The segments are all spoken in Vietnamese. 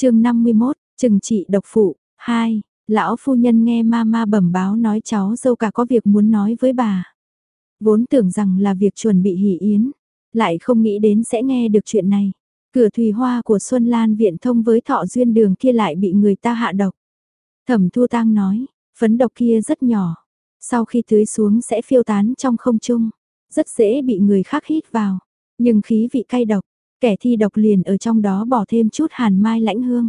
chương 51, trừng trị độc phụ, 2, lão phu nhân nghe mama bẩm báo nói cháu dâu cả có việc muốn nói với bà. Vốn tưởng rằng là việc chuẩn bị hỷ yến, lại không nghĩ đến sẽ nghe được chuyện này. Cửa thủy hoa của Xuân Lan viện thông với thọ duyên đường kia lại bị người ta hạ độc. Thẩm Thu Tang nói, phấn độc kia rất nhỏ, sau khi tưới xuống sẽ phiêu tán trong không trung, rất dễ bị người khác hít vào, nhưng khí vị cay độc, kẻ thi độc liền ở trong đó bỏ thêm chút hàn mai lãnh hương.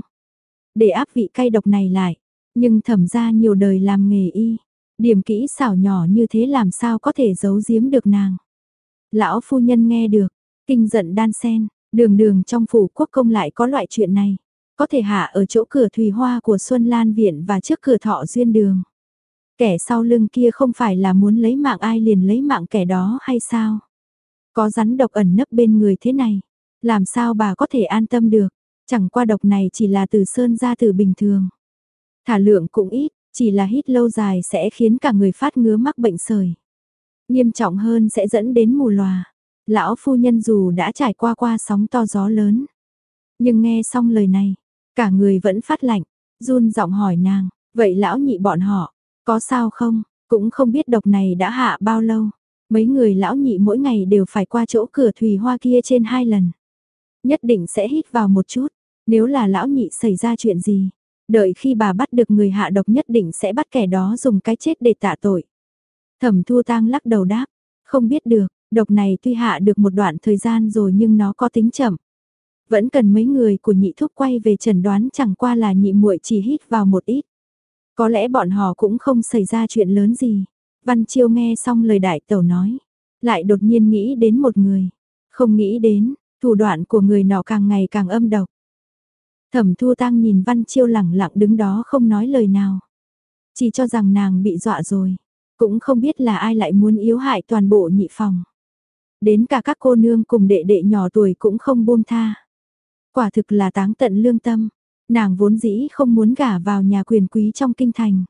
Để áp vị cay độc này lại, nhưng thẩm ra nhiều đời làm nghề y, điểm kỹ xảo nhỏ như thế làm sao có thể giấu giếm được nàng. Lão phu nhân nghe được, kinh giận đan sen, đường đường trong phủ quốc công lại có loại chuyện này. Có thể hạ ở chỗ cửa thùy hoa của Xuân Lan Viện và trước cửa thọ duyên đường. Kẻ sau lưng kia không phải là muốn lấy mạng ai liền lấy mạng kẻ đó hay sao? Có rắn độc ẩn nấp bên người thế này, làm sao bà có thể an tâm được? Chẳng qua độc này chỉ là từ sơn ra từ bình thường. Thả lượng cũng ít, chỉ là hít lâu dài sẽ khiến cả người phát ngứa mắc bệnh sởi. Nghiêm trọng hơn sẽ dẫn đến mù lòa. Lão phu nhân dù đã trải qua qua sóng to gió lớn. Nhưng nghe xong lời này, cả người vẫn phát lạnh, run giọng hỏi nàng, vậy lão nhị bọn họ, có sao không, cũng không biết độc này đã hạ bao lâu. Mấy người lão nhị mỗi ngày đều phải qua chỗ cửa thủy hoa kia trên hai lần. Nhất định sẽ hít vào một chút, nếu là lão nhị xảy ra chuyện gì. Đợi khi bà bắt được người hạ độc nhất định sẽ bắt kẻ đó dùng cái chết để tạ tội. Thẩm Thu Tang lắc đầu đáp, không biết được, độc này tuy hạ được một đoạn thời gian rồi nhưng nó có tính chậm. Vẫn cần mấy người của nhị thúc quay về chẩn đoán chẳng qua là nhị muội chỉ hít vào một ít. Có lẽ bọn họ cũng không xảy ra chuyện lớn gì. Văn Chiêu nghe xong lời đại tẩu nói, lại đột nhiên nghĩ đến một người. Không nghĩ đến, thủ đoạn của người nọ càng ngày càng âm độc. Thẩm Thu Tăng nhìn Văn Chiêu lẳng lặng đứng đó không nói lời nào. Chỉ cho rằng nàng bị dọa rồi. Cũng không biết là ai lại muốn yếu hại toàn bộ nhị phòng. Đến cả các cô nương cùng đệ đệ nhỏ tuổi cũng không buông tha. Quả thực là táng tận lương tâm. Nàng vốn dĩ không muốn gả vào nhà quyền quý trong kinh thành.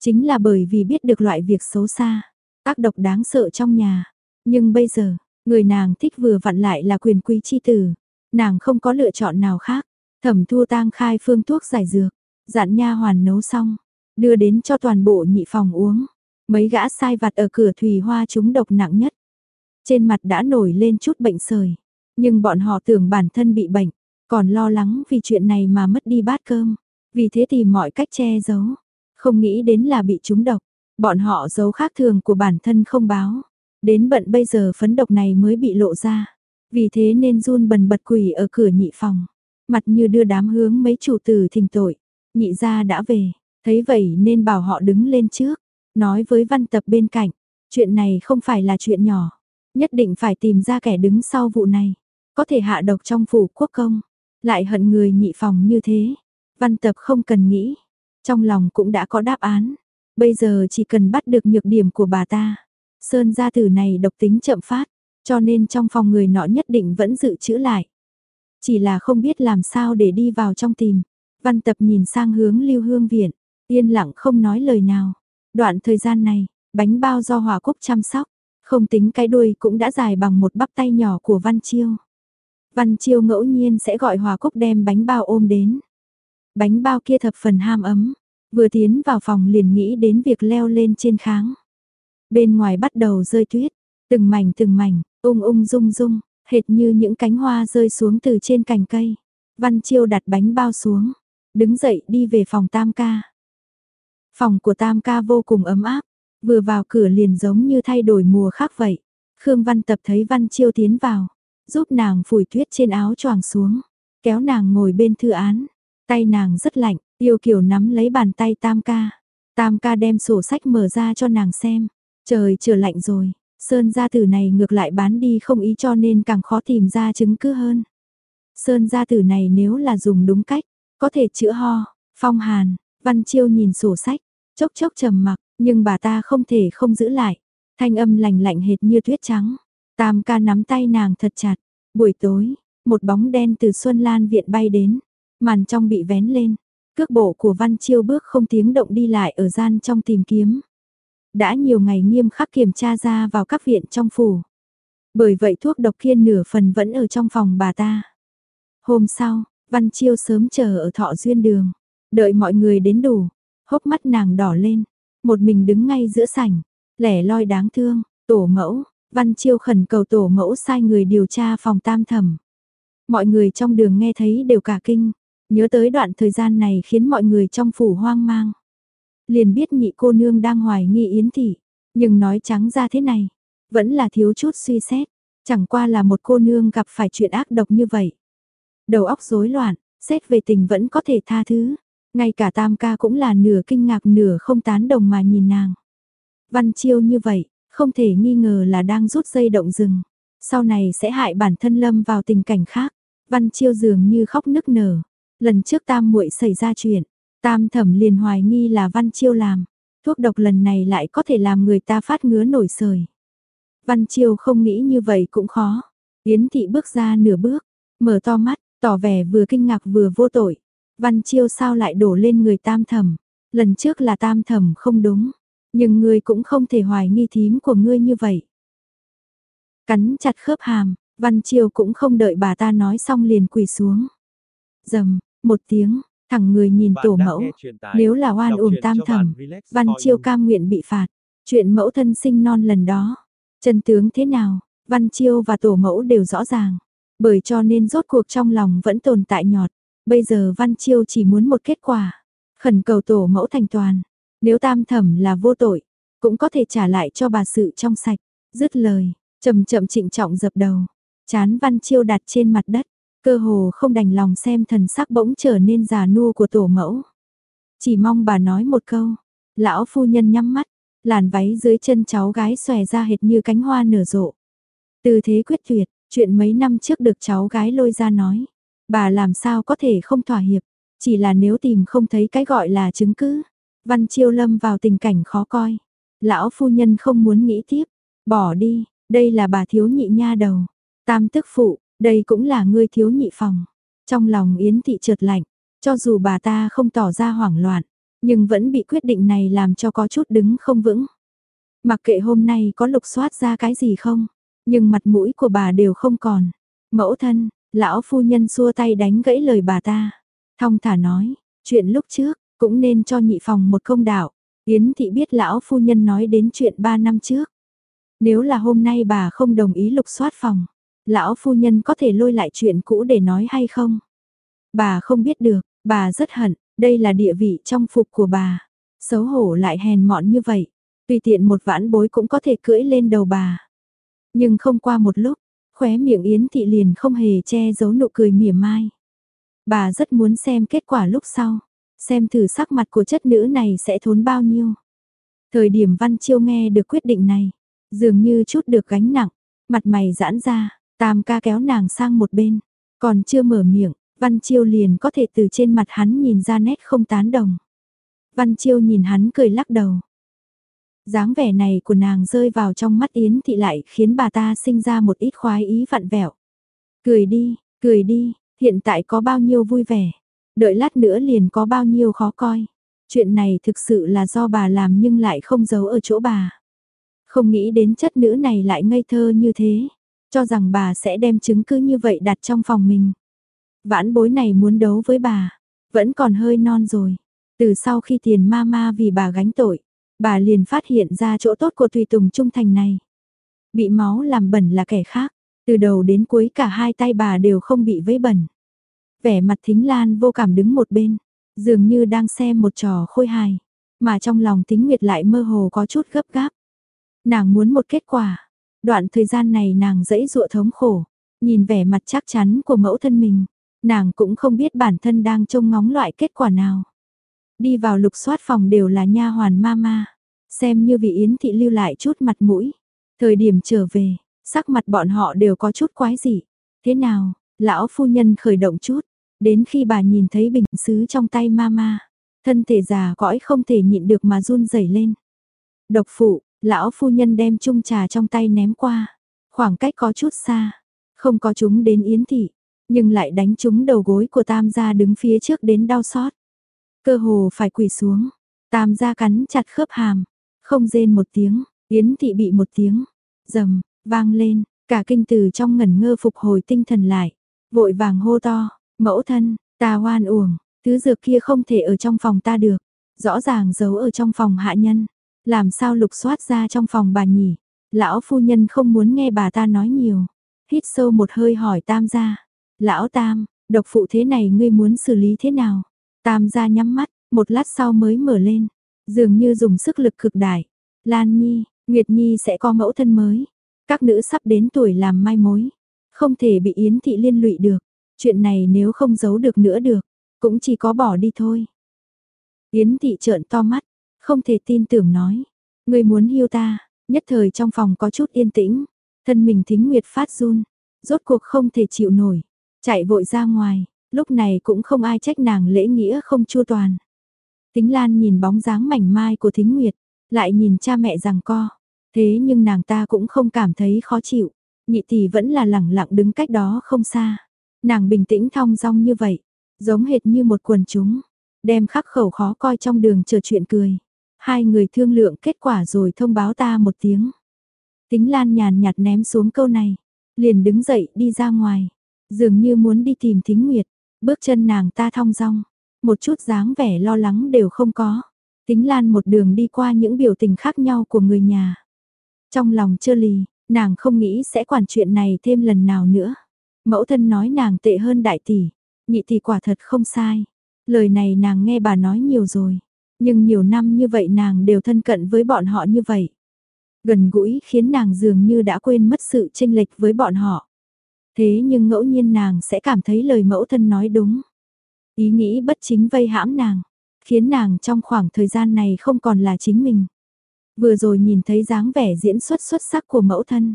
Chính là bởi vì biết được loại việc xấu xa, ác độc đáng sợ trong nhà. Nhưng bây giờ, người nàng thích vừa vặn lại là quyền quý chi tử. Nàng không có lựa chọn nào khác. Thẩm Thu Tang khai phương thuốc giải dược, dặn nha hoàn nấu xong, đưa đến cho toàn bộ nhị phòng uống. Mấy gã sai vặt ở cửa thủy hoa chúng độc nặng nhất. Trên mặt đã nổi lên chút bệnh sởi, nhưng bọn họ tưởng bản thân bị bệnh, còn lo lắng vì chuyện này mà mất đi bát cơm, vì thế tìm mọi cách che giấu, không nghĩ đến là bị trúng độc. Bọn họ giấu khác thường của bản thân không báo, đến bận bây giờ phấn độc này mới bị lộ ra. Vì thế nên run bần bật quỷ ở cửa nhị phòng. Mặt như đưa đám hướng mấy chủ tử thỉnh tội. Nhị gia đã về, thấy vậy nên bảo họ đứng lên trước, nói với văn tập bên cạnh, chuyện này không phải là chuyện nhỏ, nhất định phải tìm ra kẻ đứng sau vụ này, có thể hạ độc trong phủ quốc công, lại hận người nhị phòng như thế. Văn tập không cần nghĩ, trong lòng cũng đã có đáp án, bây giờ chỉ cần bắt được nhược điểm của bà ta. Sơn gia tử này độc tính chậm phát, cho nên trong phòng người nọ nhất định vẫn dự trữ lại. Chỉ là không biết làm sao để đi vào trong tìm. Văn tập nhìn sang hướng lưu hương viện, yên lặng không nói lời nào. Đoạn thời gian này, bánh bao do Hòa Cúc chăm sóc, không tính cái đuôi cũng đã dài bằng một bắp tay nhỏ của Văn Chiêu. Văn Chiêu ngẫu nhiên sẽ gọi Hòa Cúc đem bánh bao ôm đến. Bánh bao kia thập phần ham ấm, vừa tiến vào phòng liền nghĩ đến việc leo lên trên kháng. Bên ngoài bắt đầu rơi tuyết, từng mảnh từng mảnh, ung ung rung rung hệt như những cánh hoa rơi xuống từ trên cành cây. Văn Chiêu đặt bánh bao xuống, đứng dậy đi về phòng Tam ca. Phòng của Tam ca vô cùng ấm áp, vừa vào cửa liền giống như thay đổi mùa khác vậy. Khương Văn Tập thấy Văn Chiêu tiến vào, giúp nàng phủi tuyết trên áo choàng xuống, kéo nàng ngồi bên thư án. Tay nàng rất lạnh, yêu kiều nắm lấy bàn tay Tam ca. Tam ca đem sổ sách mở ra cho nàng xem. Trời trở lạnh rồi, Sơn gia tử này ngược lại bán đi không ý cho nên càng khó tìm ra chứng cứ hơn. Sơn gia tử này nếu là dùng đúng cách, có thể chữa ho, phong hàn, văn chiêu nhìn sổ sách, chốc chốc trầm mặc, nhưng bà ta không thể không giữ lại. Thanh âm lạnh lạnh hệt như tuyết trắng. Tam ca nắm tay nàng thật chặt. Buổi tối, một bóng đen từ Xuân Lan viện bay đến, màn trong bị vén lên. Cước bộ của Văn Chiêu bước không tiếng động đi lại ở gian trong tìm kiếm đã nhiều ngày nghiêm khắc kiểm tra ra vào các viện trong phủ. Bởi vậy thuốc độc kia nửa phần vẫn ở trong phòng bà ta. Hôm sau, Văn Chiêu sớm chờ ở thọ duyên đường, đợi mọi người đến đủ, hốc mắt nàng đỏ lên, một mình đứng ngay giữa sảnh, lẻ loi đáng thương, tổ mẫu, Văn Chiêu khẩn cầu tổ mẫu sai người điều tra phòng tam thẩm. Mọi người trong đường nghe thấy đều cả kinh, nhớ tới đoạn thời gian này khiến mọi người trong phủ hoang mang. Liền biết nhị cô nương đang hoài nghi Yến Thị, nhưng nói trắng ra thế này, vẫn là thiếu chút suy xét, chẳng qua là một cô nương gặp phải chuyện ác độc như vậy. Đầu óc rối loạn, xét về tình vẫn có thể tha thứ, ngay cả tam ca cũng là nửa kinh ngạc nửa không tán đồng mà nhìn nàng. Văn chiêu như vậy, không thể nghi ngờ là đang rút dây động rừng. Sau này sẽ hại bản thân lâm vào tình cảnh khác. Văn chiêu dường như khóc nức nở. Lần trước tam muội xảy ra chuyện, tam thẩm liền hoài nghi là văn chiêu làm. Thuốc độc lần này lại có thể làm người ta phát ngứa nổi sời. Văn chiêu không nghĩ như vậy cũng khó. Yến thị bước ra nửa bước, mở to mắt, tỏ vẻ vừa kinh ngạc vừa vô tội. Văn chiêu sao lại đổ lên người tam thẩm. Lần trước là tam thẩm không đúng. Nhưng ngươi cũng không thể hoài nghi thím của ngươi như vậy. Cắn chặt khớp hàm, Văn Chiêu cũng không đợi bà ta nói xong liền quỳ xuống. Dầm, một tiếng, thẳng người nhìn tổ mẫu, nếu là oan uổng tam thẩm, Văn Chiêu cam nguyện bị phạt. Chuyện mẫu thân sinh non lần đó, chân tướng thế nào, Văn Chiêu và tổ mẫu đều rõ ràng. Bởi cho nên rốt cuộc trong lòng vẫn tồn tại nhọt. Bây giờ Văn Chiêu chỉ muốn một kết quả. Khẩn cầu tổ mẫu thành toàn. Nếu tam thẩm là vô tội, cũng có thể trả lại cho bà sự trong sạch. Dứt lời, chậm chậm trịnh trọng dập đầu. Chán văn chiêu đặt trên mặt đất, cơ hồ không đành lòng xem thần sắc bỗng trở nên già nua của tổ mẫu. Chỉ mong bà nói một câu, lão phu nhân nhắm mắt, làn váy dưới chân cháu gái xòe ra hệt như cánh hoa nở rộ. Từ thế quyết tuyệt, chuyện mấy năm trước được cháu gái lôi ra nói, bà làm sao có thể không thỏa hiệp, chỉ là nếu tìm không thấy cái gọi là chứng cứ, Văn Chiêu lâm vào tình cảnh khó coi. Lão phu nhân không muốn nghĩ tiếp. Bỏ đi, đây là bà thiếu nhị nha đầu. Tam tức phụ, đây cũng là ngươi thiếu nhị phòng. Trong lòng Yến Thị trượt lạnh, cho dù bà ta không tỏ ra hoảng loạn, nhưng vẫn bị quyết định này làm cho có chút đứng không vững. Mặc kệ hôm nay có lục soát ra cái gì không, nhưng mặt mũi của bà đều không còn. Mẫu thân, lão phu nhân xua tay đánh gãy lời bà ta. Thong thả nói, chuyện lúc trước, cũng nên cho nhị phòng một công đạo. Yến thị biết lão phu nhân nói đến chuyện ba năm trước. Nếu là hôm nay bà không đồng ý lục soát phòng, lão phu nhân có thể lôi lại chuyện cũ để nói hay không? Bà không biết được, bà rất hận, đây là địa vị trong phục của bà. Xấu hổ lại hèn mọn như vậy, tùy tiện một vãn bối cũng có thể cưỡi lên đầu bà. Nhưng không qua một lúc, khóe miệng Yến thị liền không hề che giấu nụ cười mỉa mai. Bà rất muốn xem kết quả lúc sau xem thử sắc mặt của chất nữ này sẽ thốn bao nhiêu. Thời điểm Văn Chiêu nghe được quyết định này, dường như chút được gánh nặng, mặt mày giãn ra, tam ca kéo nàng sang một bên, còn chưa mở miệng, Văn Chiêu liền có thể từ trên mặt hắn nhìn ra nét không tán đồng. Văn Chiêu nhìn hắn cười lắc đầu. dáng vẻ này của nàng rơi vào trong mắt Yến thị lại khiến bà ta sinh ra một ít khoái ý vặn vẹo. Cười đi, cười đi, hiện tại có bao nhiêu vui vẻ. Đợi lát nữa liền có bao nhiêu khó coi. Chuyện này thực sự là do bà làm nhưng lại không giấu ở chỗ bà. Không nghĩ đến chất nữ này lại ngây thơ như thế. Cho rằng bà sẽ đem chứng cứ như vậy đặt trong phòng mình. Vãn bối này muốn đấu với bà. Vẫn còn hơi non rồi. Từ sau khi tiền ma ma vì bà gánh tội. Bà liền phát hiện ra chỗ tốt của tùy tùng trung thành này. Bị máu làm bẩn là kẻ khác. Từ đầu đến cuối cả hai tay bà đều không bị vấy bẩn vẻ mặt thính lan vô cảm đứng một bên, dường như đang xem một trò khôi hài, mà trong lòng tính nguyệt lại mơ hồ có chút gấp gáp. Nàng muốn một kết quả, đoạn thời gian này nàng dẫy dụa thống khổ, nhìn vẻ mặt chắc chắn của mẫu thân mình, nàng cũng không biết bản thân đang trông ngóng loại kết quả nào. Đi vào lục soát phòng đều là nha hoàn ma xem như vị Yến thị lưu lại chút mặt mũi. Thời điểm trở về, sắc mặt bọn họ đều có chút quái dị. Thế nào, lão phu nhân khởi động chút, Đến khi bà nhìn thấy bình sứ trong tay mama, thân thể già cõi không thể nhịn được mà run rẩy lên. Độc phụ, lão phu nhân đem chung trà trong tay ném qua, khoảng cách có chút xa, không có chúng đến yến thị, nhưng lại đánh chúng đầu gối của tam gia đứng phía trước đến đau xót. Cơ hồ phải quỳ xuống, tam gia cắn chặt khớp hàm, không rên một tiếng, yến thị bị một tiếng, rầm, vang lên, cả kinh từ trong ngẩn ngơ phục hồi tinh thần lại, vội vàng hô to, Mẫu thân, Ta oan uổng, thứ dược kia không thể ở trong phòng ta được, rõ ràng giấu ở trong phòng hạ nhân, làm sao lục soát ra trong phòng bà nhỉ? Lão phu nhân không muốn nghe bà ta nói nhiều, hít sâu một hơi hỏi tam gia, lão tam, độc phụ thế này ngươi muốn xử lý thế nào? Tam gia nhắm mắt, một lát sau mới mở lên, dường như dùng sức lực cực đại. Lan Nhi, Nguyệt Nhi sẽ có mẫu thân mới. Các nữ sắp đến tuổi làm mai mối, không thể bị Yến thị liên lụy được. Chuyện này nếu không giấu được nữa được, cũng chỉ có bỏ đi thôi. Yến thị trợn to mắt, không thể tin tưởng nói, người muốn hiu ta, nhất thời trong phòng có chút yên tĩnh, thân mình thính nguyệt phát run, rốt cuộc không thể chịu nổi, chạy vội ra ngoài, lúc này cũng không ai trách nàng lễ nghĩa không chua toàn. Tính Lan nhìn bóng dáng mảnh mai của Thính Nguyệt, lại nhìn cha mẹ rằng co, thế nhưng nàng ta cũng không cảm thấy khó chịu, nhị tỷ vẫn là lẳng lặng đứng cách đó không xa. Nàng bình tĩnh thong dong như vậy, giống hệt như một quần chúng, đem khắc khẩu khó coi trong đường chờ chuyện cười. Hai người thương lượng kết quả rồi thông báo ta một tiếng. Tính Lan nhàn nhạt ném xuống câu này, liền đứng dậy đi ra ngoài, dường như muốn đi tìm Thính Nguyệt, bước chân nàng ta thong dong, một chút dáng vẻ lo lắng đều không có. Tính Lan một đường đi qua những biểu tình khác nhau của người nhà. Trong lòng chơ lì, nàng không nghĩ sẽ quản chuyện này thêm lần nào nữa. Mẫu thân nói nàng tệ hơn đại tỷ, nhị tỷ quả thật không sai. Lời này nàng nghe bà nói nhiều rồi, nhưng nhiều năm như vậy nàng đều thân cận với bọn họ như vậy. Gần gũi khiến nàng dường như đã quên mất sự chênh lệch với bọn họ. Thế nhưng ngẫu nhiên nàng sẽ cảm thấy lời mẫu thân nói đúng. Ý nghĩ bất chính vây hãm nàng, khiến nàng trong khoảng thời gian này không còn là chính mình. Vừa rồi nhìn thấy dáng vẻ diễn xuất xuất sắc của mẫu thân.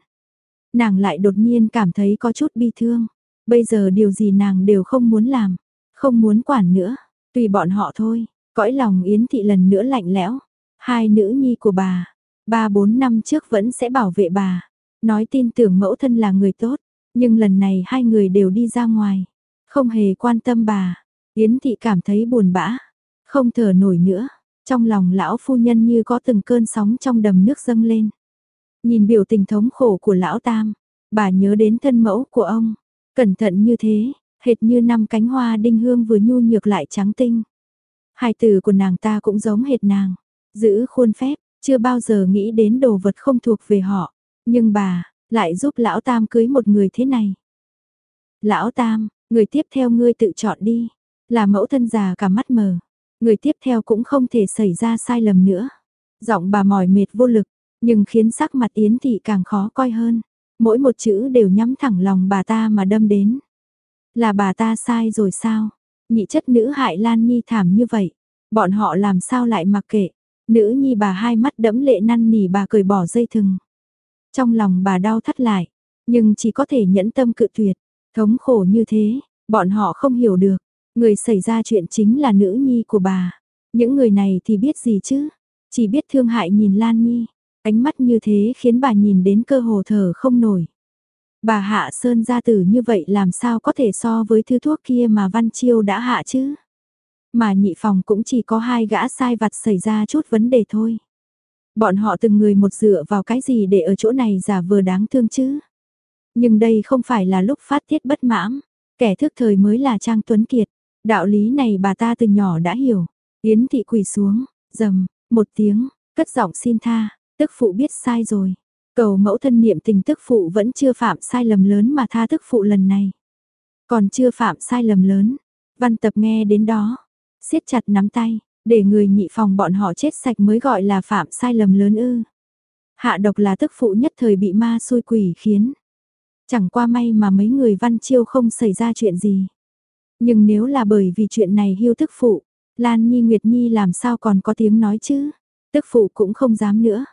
Nàng lại đột nhiên cảm thấy có chút bi thương. Bây giờ điều gì nàng đều không muốn làm, không muốn quản nữa, tùy bọn họ thôi. Cõi lòng Yến Thị lần nữa lạnh lẽo. Hai nữ nhi của bà, ba bốn năm trước vẫn sẽ bảo vệ bà. Nói tin tưởng mẫu thân là người tốt, nhưng lần này hai người đều đi ra ngoài. Không hề quan tâm bà. Yến Thị cảm thấy buồn bã, không thở nổi nữa. Trong lòng lão phu nhân như có từng cơn sóng trong đầm nước dâng lên. Nhìn biểu tình thống khổ của lão tam, bà nhớ đến thân mẫu của ông. Cẩn thận như thế, hệt như năm cánh hoa đinh hương vừa nhu nhược lại trắng tinh. Hai từ của nàng ta cũng giống hệt nàng, giữ khuôn phép, chưa bao giờ nghĩ đến đồ vật không thuộc về họ. Nhưng bà, lại giúp lão tam cưới một người thế này. Lão tam, người tiếp theo ngươi tự chọn đi, là mẫu thân già cả mắt mờ. Người tiếp theo cũng không thể xảy ra sai lầm nữa. Giọng bà mỏi mệt vô lực, nhưng khiến sắc mặt Yến Thị càng khó coi hơn. Mỗi một chữ đều nhắm thẳng lòng bà ta mà đâm đến. Là bà ta sai rồi sao? Nhị chất nữ hại Lan Nhi thảm như vậy. Bọn họ làm sao lại mặc kệ. Nữ nhi bà hai mắt đẫm lệ năn nỉ bà cười bỏ dây thừng. Trong lòng bà đau thắt lại, nhưng chỉ có thể nhẫn tâm cự tuyệt. Thống khổ như thế, bọn họ không hiểu được. Người xảy ra chuyện chính là nữ nhi của bà. Những người này thì biết gì chứ? Chỉ biết thương hại nhìn Lan Nhi. Ánh mắt như thế khiến bà nhìn đến cơ hồ thở không nổi. Bà hạ sơn gia tử như vậy làm sao có thể so với thứ thuốc kia mà Văn Chiêu đã hạ chứ? Mà nhị phòng cũng chỉ có hai gã sai vặt xảy ra chút vấn đề thôi. Bọn họ từng người một dựa vào cái gì để ở chỗ này giả vừa đáng thương chứ? Nhưng đây không phải là lúc phát tiết bất mãn, kẻ thức thời mới là Trang Tuấn Kiệt. Đạo lý này bà ta từ nhỏ đã hiểu. Yến thị quỳ xuống, dầm, một tiếng, cất giọng xin tha, tức phụ biết sai rồi. Cầu mẫu thân niệm tình tức phụ vẫn chưa phạm sai lầm lớn mà tha tức phụ lần này. Còn chưa phạm sai lầm lớn. Văn tập nghe đến đó, siết chặt nắm tay, để người nhị phòng bọn họ chết sạch mới gọi là phạm sai lầm lớn ư. Hạ độc là tức phụ nhất thời bị ma xui quỷ khiến. Chẳng qua may mà mấy người văn chiêu không xảy ra chuyện gì. Nhưng nếu là bởi vì chuyện này hưu tức phụ, Lan Nhi Nguyệt Nhi làm sao còn có tiếng nói chứ? Tức phụ cũng không dám nữa.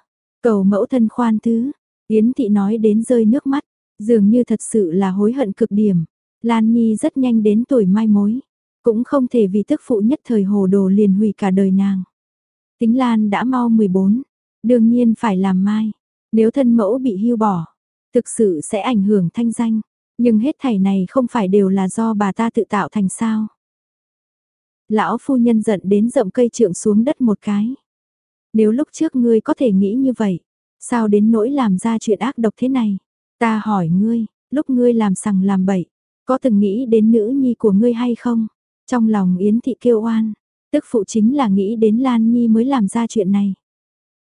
Cầu mẫu thân khoan thứ, Yến Thị nói đến rơi nước mắt, dường như thật sự là hối hận cực điểm. Lan Nhi rất nhanh đến tuổi mai mối, cũng không thể vì tức phụ nhất thời hồ đồ liền hủy cả đời nàng. Tính Lan đã mau 14, đương nhiên phải làm mai, nếu thân mẫu bị hưu bỏ, thực sự sẽ ảnh hưởng thanh danh. Nhưng hết thảy này không phải đều là do bà ta tự tạo thành sao. Lão phu nhân giận đến rậm cây trượng xuống đất một cái. Nếu lúc trước ngươi có thể nghĩ như vậy, sao đến nỗi làm ra chuyện ác độc thế này? Ta hỏi ngươi, lúc ngươi làm sằng làm bậy, có từng nghĩ đến nữ nhi của ngươi hay không? Trong lòng Yến Thị kêu oan, tức phụ chính là nghĩ đến Lan Nhi mới làm ra chuyện này.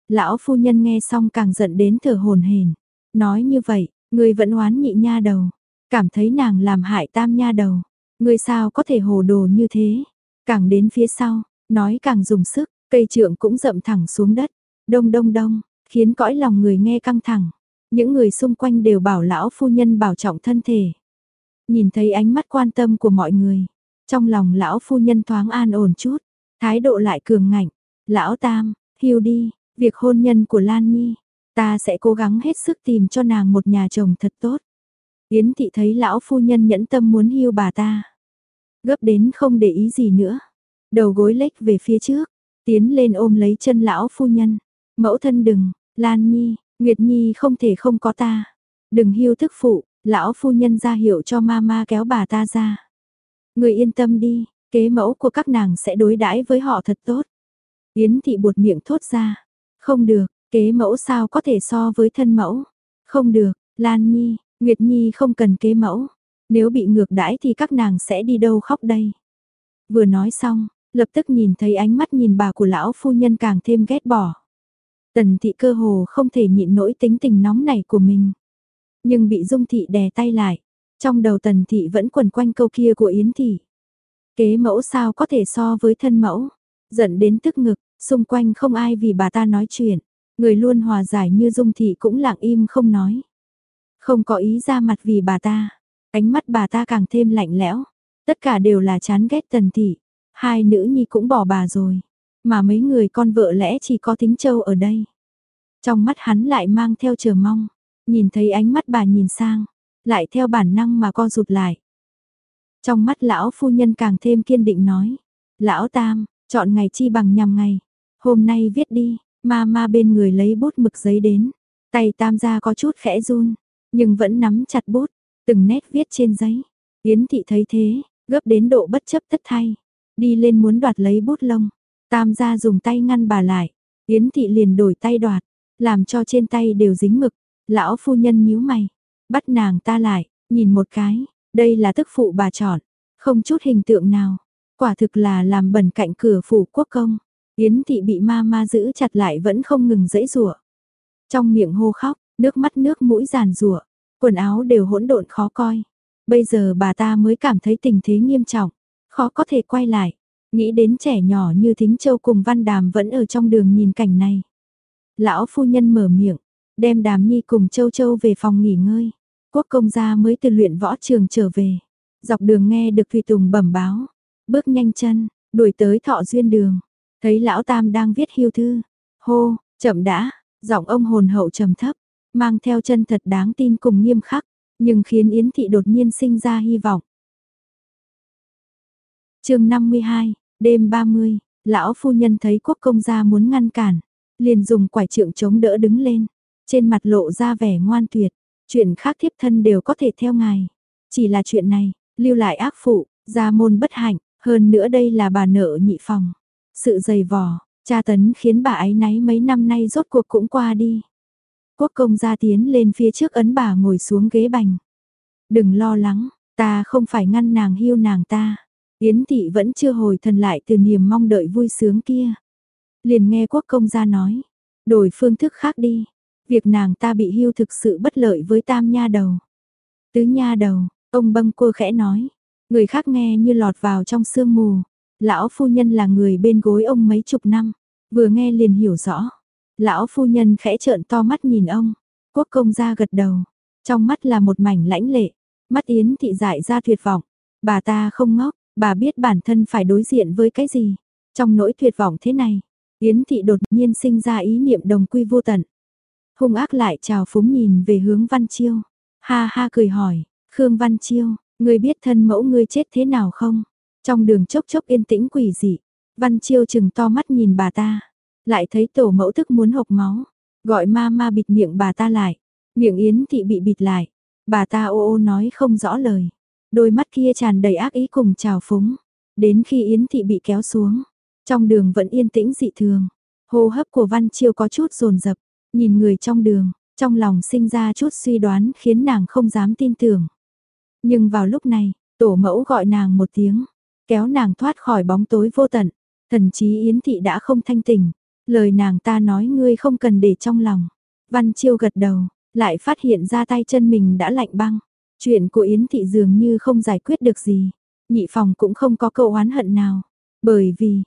Lão phu nhân nghe xong càng giận đến thở hồn hển. Nói như vậy, ngươi vẫn oán nhị nha đầu, cảm thấy nàng làm hại tam nha đầu. ngươi sao có thể hồ đồ như thế? Càng đến phía sau, nói càng dùng sức, cây trượng cũng rậm thẳng xuống đất. Đông đông đông, khiến cõi lòng người nghe căng thẳng. Những người xung quanh đều bảo lão phu nhân bảo trọng thân thể. Nhìn thấy ánh mắt quan tâm của mọi người, trong lòng lão phu nhân thoáng an ổn chút, thái độ lại cường ngạnh. Lão Tam, hiu đi, việc hôn nhân của Lan Nhi, ta sẽ cố gắng hết sức tìm cho nàng một nhà chồng thật tốt. Yến thị thấy lão phu nhân nhẫn tâm muốn hiu bà ta. Gấp đến không để ý gì nữa. Đầu gối lệch về phía trước, tiến lên ôm lấy chân lão phu nhân. Mẫu thân đừng, Lan Nhi, Nguyệt Nhi không thể không có ta. Đừng hiu thức phụ, lão phu nhân ra hiệu cho mama kéo bà ta ra. Người yên tâm đi, kế mẫu của các nàng sẽ đối đãi với họ thật tốt. Yến thị buột miệng thốt ra. Không được, kế mẫu sao có thể so với thân mẫu. Không được, Lan Nhi, Nguyệt Nhi không cần kế mẫu. Nếu bị ngược đãi thì các nàng sẽ đi đâu khóc đây. Vừa nói xong, lập tức nhìn thấy ánh mắt nhìn bà của lão phu nhân càng thêm ghét bỏ. Tần thị cơ hồ không thể nhịn nỗi tính tình nóng này của mình. Nhưng bị dung thị đè tay lại. Trong đầu tần thị vẫn quẩn quanh câu kia của Yến thị. Kế mẫu sao có thể so với thân mẫu. Giận đến tức ngực, xung quanh không ai vì bà ta nói chuyện. Người luôn hòa giải như dung thị cũng lặng im không nói. Không có ý ra mặt vì bà ta. Ánh mắt bà ta càng thêm lạnh lẽo. Tất cả đều là chán ghét tần thị. Hai nữ nhi cũng bỏ bà rồi. Mà mấy người con vợ lẽ chỉ có tính châu ở đây. Trong mắt hắn lại mang theo chờ mong. Nhìn thấy ánh mắt bà nhìn sang. Lại theo bản năng mà co rụt lại. Trong mắt lão phu nhân càng thêm kiên định nói. Lão Tam, chọn ngày chi bằng nhằm ngày. Hôm nay viết đi, ma ma bên người lấy bút mực giấy đến. Tay Tam gia có chút khẽ run, nhưng vẫn nắm chặt bút, từng nét viết trên giấy. Yến thị thấy thế, gấp đến độ bất chấp tất thay. Đi lên muốn đoạt lấy bút lông. Tam gia dùng tay ngăn bà lại. Yến thị liền đổi tay đoạt, làm cho trên tay đều dính mực. Lão phu nhân nhíu mày, bắt nàng ta lại, nhìn một cái, đây là tức phụ bà chọn, không chút hình tượng nào. Quả thực là làm bẩn cạnh cửa phủ quốc công. Yến thị bị ma ma giữ chặt lại vẫn không ngừng dãy rủa. Trong miệng hô khóc, nước mắt nước mũi giàn rủa, quần áo đều hỗn độn khó coi. Bây giờ bà ta mới cảm thấy tình thế nghiêm trọng, khó có thể quay lại. Nghĩ đến trẻ nhỏ như Thính Châu cùng Văn Đàm vẫn ở trong đường nhìn cảnh này. Lão phu nhân mở miệng, đem Đàm Nhi cùng Châu Châu về phòng nghỉ ngơi. Quốc công gia mới từ luyện võ trường trở về. Dọc đường nghe được Thùy Tùng bẩm báo. Bước nhanh chân, đuổi tới thọ duyên đường. Thấy lão tam đang viết hiu thư. Hô, chậm đã, giọng ông hồn hậu trầm thấp, mang theo chân thật đáng tin cùng nghiêm khắc, nhưng khiến Yến Thị đột nhiên sinh ra hy vọng chương 52, đêm 30, lão phu nhân thấy quốc công gia muốn ngăn cản, liền dùng quải trượng chống đỡ đứng lên, trên mặt lộ ra vẻ ngoan tuyệt, chuyện khác thiếp thân đều có thể theo ngài. Chỉ là chuyện này, lưu lại ác phụ, gia môn bất hạnh, hơn nữa đây là bà nợ nhị phòng. Sự dày vò, cha tấn khiến bà ấy náy mấy năm nay rốt cuộc cũng qua đi. Quốc công gia tiến lên phía trước ấn bà ngồi xuống ghế bành. Đừng lo lắng, ta không phải ngăn nàng hiu nàng ta. Yến thị vẫn chưa hồi thần lại từ niềm mong đợi vui sướng kia. Liền nghe quốc công gia nói, đổi phương thức khác đi. Việc nàng ta bị hưu thực sự bất lợi với tam nha đầu. Tứ nha đầu, ông bâng cô khẽ nói. Người khác nghe như lọt vào trong sương mù. Lão phu nhân là người bên gối ông mấy chục năm, vừa nghe liền hiểu rõ. Lão phu nhân khẽ trợn to mắt nhìn ông, quốc công gia gật đầu, trong mắt là một mảnh lãnh lệ, mắt Yến thị dại ra tuyệt vọng. Bà ta không ngốc, bà biết bản thân phải đối diện với cái gì. Trong nỗi tuyệt vọng thế này, Yến thị đột nhiên sinh ra ý niệm đồng quy vô tận. Hung ác lại chào phúng nhìn về hướng Văn Chiêu. Ha ha cười hỏi, Khương Văn Chiêu, ngươi biết thân mẫu ngươi chết thế nào không? Trong đường chốc chốc yên tĩnh quỷ dị, Văn Chiêu chừng to mắt nhìn bà ta, lại thấy tổ mẫu thức muốn hộc máu, gọi ma ma bịt miệng bà ta lại, miệng Yến thị bị bịt lại, bà ta ô ô nói không rõ lời, đôi mắt kia tràn đầy ác ý cùng trào phúng, đến khi Yến thị bị kéo xuống, trong đường vẫn yên tĩnh dị thường, hô hấp của Văn Chiêu có chút rồn rập, nhìn người trong đường, trong lòng sinh ra chút suy đoán khiến nàng không dám tin tưởng. Nhưng vào lúc này, tổ mẫu gọi nàng một tiếng, kéo nàng thoát khỏi bóng tối vô tận. Thần chí Yến Thị đã không thanh tình, lời nàng ta nói ngươi không cần để trong lòng. Văn Chiêu gật đầu, lại phát hiện ra tay chân mình đã lạnh băng. Chuyện của Yến Thị dường như không giải quyết được gì. Nhị phòng cũng không có câu oán hận nào. Bởi vì,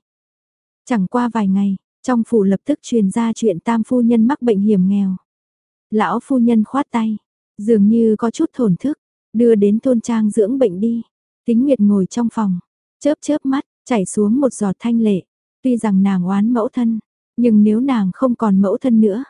chẳng qua vài ngày, trong phủ lập tức truyền ra chuyện tam phu nhân mắc bệnh hiểm nghèo. Lão phu nhân khoát tay, dường như có chút thổn thức, đưa đến thôn trang dưỡng bệnh đi. Tính Nguyệt ngồi trong phòng, chớp chớp mắt, chảy xuống một giọt thanh lệ. Tuy rằng nàng oán mẫu thân, nhưng nếu nàng không còn mẫu thân nữa,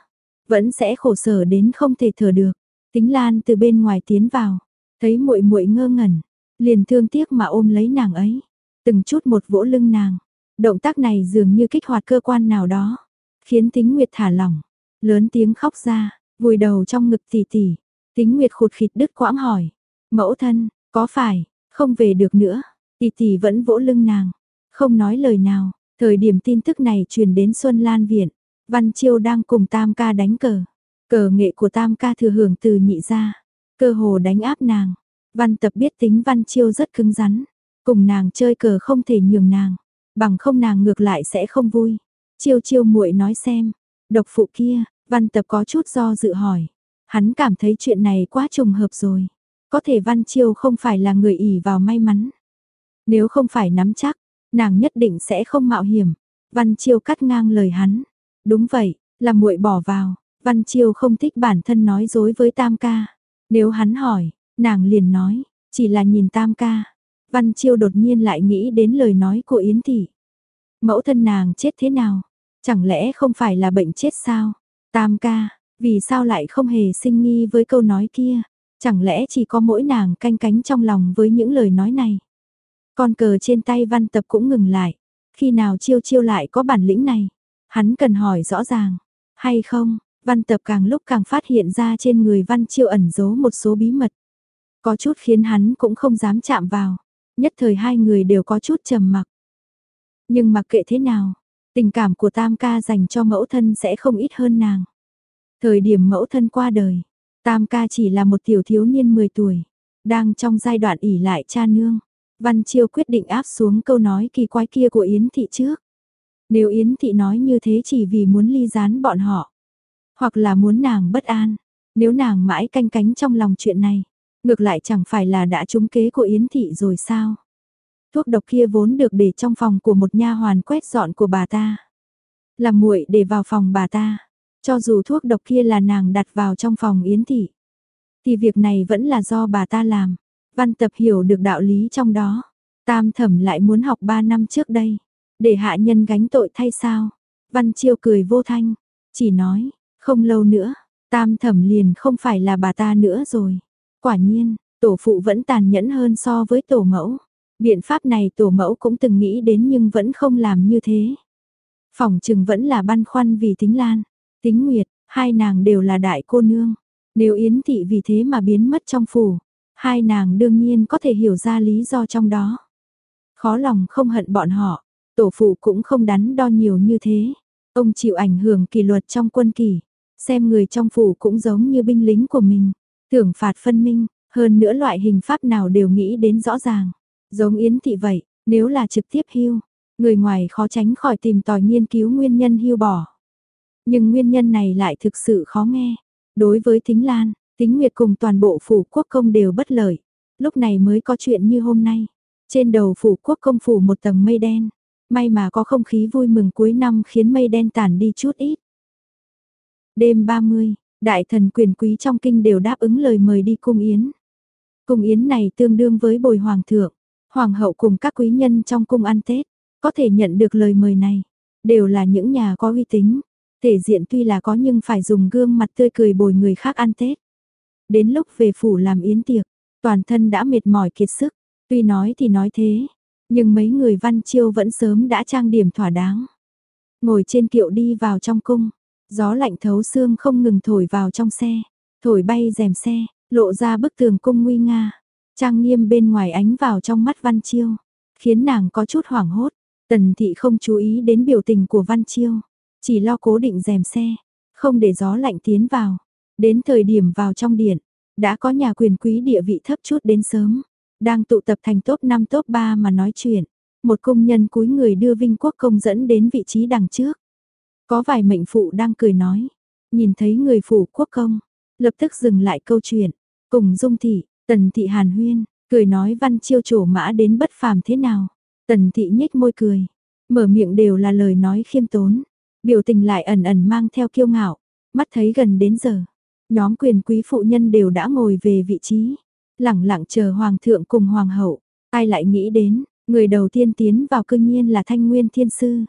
vẫn sẽ khổ sở đến không thể thở được. Tính Lan từ bên ngoài tiến vào, thấy muội muội ngơ ngẩn, liền thương tiếc mà ôm lấy nàng ấy, từng chút một vỗ lưng nàng. Động tác này dường như kích hoạt cơ quan nào đó, khiến Tính Nguyệt thả lỏng, lớn tiếng khóc ra, vùi đầu trong ngực tỷ tỷ. Tính Nguyệt khụt khịt đứt quãng hỏi, mẫu thân, có phải, không về được nữa, tỷ tỷ vẫn vỗ lưng nàng, không nói lời nào, thời điểm tin tức này truyền đến Xuân Lan Viện, Văn Chiêu đang cùng Tam ca đánh cờ, cờ nghệ của Tam ca thừa hưởng từ nhị gia cơ hồ đánh áp nàng, Văn tập biết tính Văn Chiêu rất cứng rắn, cùng nàng chơi cờ không thể nhường nàng, bằng không nàng ngược lại sẽ không vui. Chiêu chiêu muội nói xem, độc phụ kia, Văn tập có chút do dự hỏi, hắn cảm thấy chuyện này quá trùng hợp rồi. Có thể Văn Chiêu không phải là người ỉ vào may mắn. Nếu không phải nắm chắc, nàng nhất định sẽ không mạo hiểm. Văn Chiêu cắt ngang lời hắn. Đúng vậy, là muội bỏ vào. Văn Chiêu không thích bản thân nói dối với Tam ca. Nếu hắn hỏi, nàng liền nói, chỉ là nhìn Tam ca. Văn Chiêu đột nhiên lại nghĩ đến lời nói của Yến Thị. Mẫu thân nàng chết thế nào? Chẳng lẽ không phải là bệnh chết sao? Tam ca, vì sao lại không hề sinh nghi với câu nói kia? Chẳng lẽ chỉ có mỗi nàng canh cánh trong lòng với những lời nói này? Con cờ trên tay văn tập cũng ngừng lại. Khi nào chiêu chiêu lại có bản lĩnh này? Hắn cần hỏi rõ ràng. Hay không, văn tập càng lúc càng phát hiện ra trên người văn chiêu ẩn giấu một số bí mật. Có chút khiến hắn cũng không dám chạm vào. Nhất thời hai người đều có chút trầm mặc. Nhưng mặc kệ thế nào, tình cảm của tam ca dành cho mẫu thân sẽ không ít hơn nàng. Thời điểm mẫu thân qua đời, tam ca chỉ là một tiểu thiếu niên 10 tuổi, đang trong giai đoạn ỉ lại cha nương. Văn Chiêu quyết định áp xuống câu nói kỳ quái kia của Yến Thị trước. Nếu Yến Thị nói như thế chỉ vì muốn ly gián bọn họ, hoặc là muốn nàng bất an, nếu nàng mãi canh cánh trong lòng chuyện này, ngược lại chẳng phải là đã trúng kế của Yến Thị rồi sao? Thuốc độc kia vốn được để trong phòng của một nha hoàn quét dọn của bà ta. Làm muội để vào phòng bà ta, cho dù thuốc độc kia là nàng đặt vào trong phòng Yến Thị, thì việc này vẫn là do bà ta làm. Văn tập hiểu được đạo lý trong đó. Tam thẩm lại muốn học 3 năm trước đây. Để hạ nhân gánh tội thay sao? Văn chiêu cười vô thanh. Chỉ nói, không lâu nữa, tam thẩm liền không phải là bà ta nữa rồi. Quả nhiên, tổ phụ vẫn tàn nhẫn hơn so với tổ mẫu. Biện pháp này tổ mẫu cũng từng nghĩ đến nhưng vẫn không làm như thế. Phòng trừng vẫn là băn khoăn vì tính lan, tính nguyệt, hai nàng đều là đại cô nương. Nếu Yến Thị vì thế mà biến mất trong phủ, hai nàng đương nhiên có thể hiểu ra lý do trong đó. Khó lòng không hận bọn họ, tổ phụ cũng không đắn đo nhiều như thế. Ông chịu ảnh hưởng kỷ luật trong quân kỳ, xem người trong phủ cũng giống như binh lính của mình, thưởng phạt phân minh, hơn nữa loại hình pháp nào đều nghĩ đến rõ ràng. Giống Yến Thị vậy, nếu là trực tiếp hưu, người ngoài khó tránh khỏi tìm tòi nghiên cứu nguyên nhân hưu bỏ. Nhưng nguyên nhân này lại thực sự khó nghe. Đối với Thính Lan, Tính Nguyệt cùng toàn bộ phủ quốc công đều bất lợi. Lúc này mới có chuyện như hôm nay. Trên đầu phủ quốc công phủ một tầng mây đen. May mà có không khí vui mừng cuối năm khiến mây đen tản đi chút ít. Đêm 30, đại thần quyền quý trong kinh đều đáp ứng lời mời đi cung yến. Cung yến này tương đương với bồi hoàng thượng, hoàng hậu cùng các quý nhân trong cung ăn Tết, có thể nhận được lời mời này, đều là những nhà có uy tín, thể diện tuy là có nhưng phải dùng gương mặt tươi cười bồi người khác ăn Tết. Đến lúc về phủ làm yến tiệc, toàn thân đã mệt mỏi kiệt sức, tuy nói thì nói thế, nhưng mấy người văn chiêu vẫn sớm đã trang điểm thỏa đáng. Ngồi trên kiệu đi vào trong cung, gió lạnh thấu xương không ngừng thổi vào trong xe, thổi bay rèm xe, lộ ra bức tường cung nguy nga, trang nghiêm bên ngoài ánh vào trong mắt văn chiêu, khiến nàng có chút hoảng hốt. Tần thị không chú ý đến biểu tình của văn chiêu, chỉ lo cố định rèm xe, không để gió lạnh tiến vào. Đến thời điểm vào trong điện, đã có nhà quyền quý địa vị thấp chút đến sớm, đang tụ tập thành top 5 top 3 mà nói chuyện. Một công nhân cúi người đưa Vinh Quốc công dẫn đến vị trí đằng trước. Có vài mệnh phụ đang cười nói. Nhìn thấy người phủ quốc công, lập tức dừng lại câu chuyện. Cùng dung thị, tần thị hàn huyên, cười nói văn chiêu trổ mã đến bất phàm thế nào. Tần thị nhếch môi cười, mở miệng đều là lời nói khiêm tốn. Biểu tình lại ẩn ẩn mang theo kiêu ngạo, mắt thấy gần đến giờ. Nhóm quyền quý phụ nhân đều đã ngồi về vị trí, lẳng lặng chờ hoàng thượng cùng hoàng hậu. Ai lại nghĩ đến, người đầu tiên tiến vào cương nhiên là thanh nguyên thiên sư.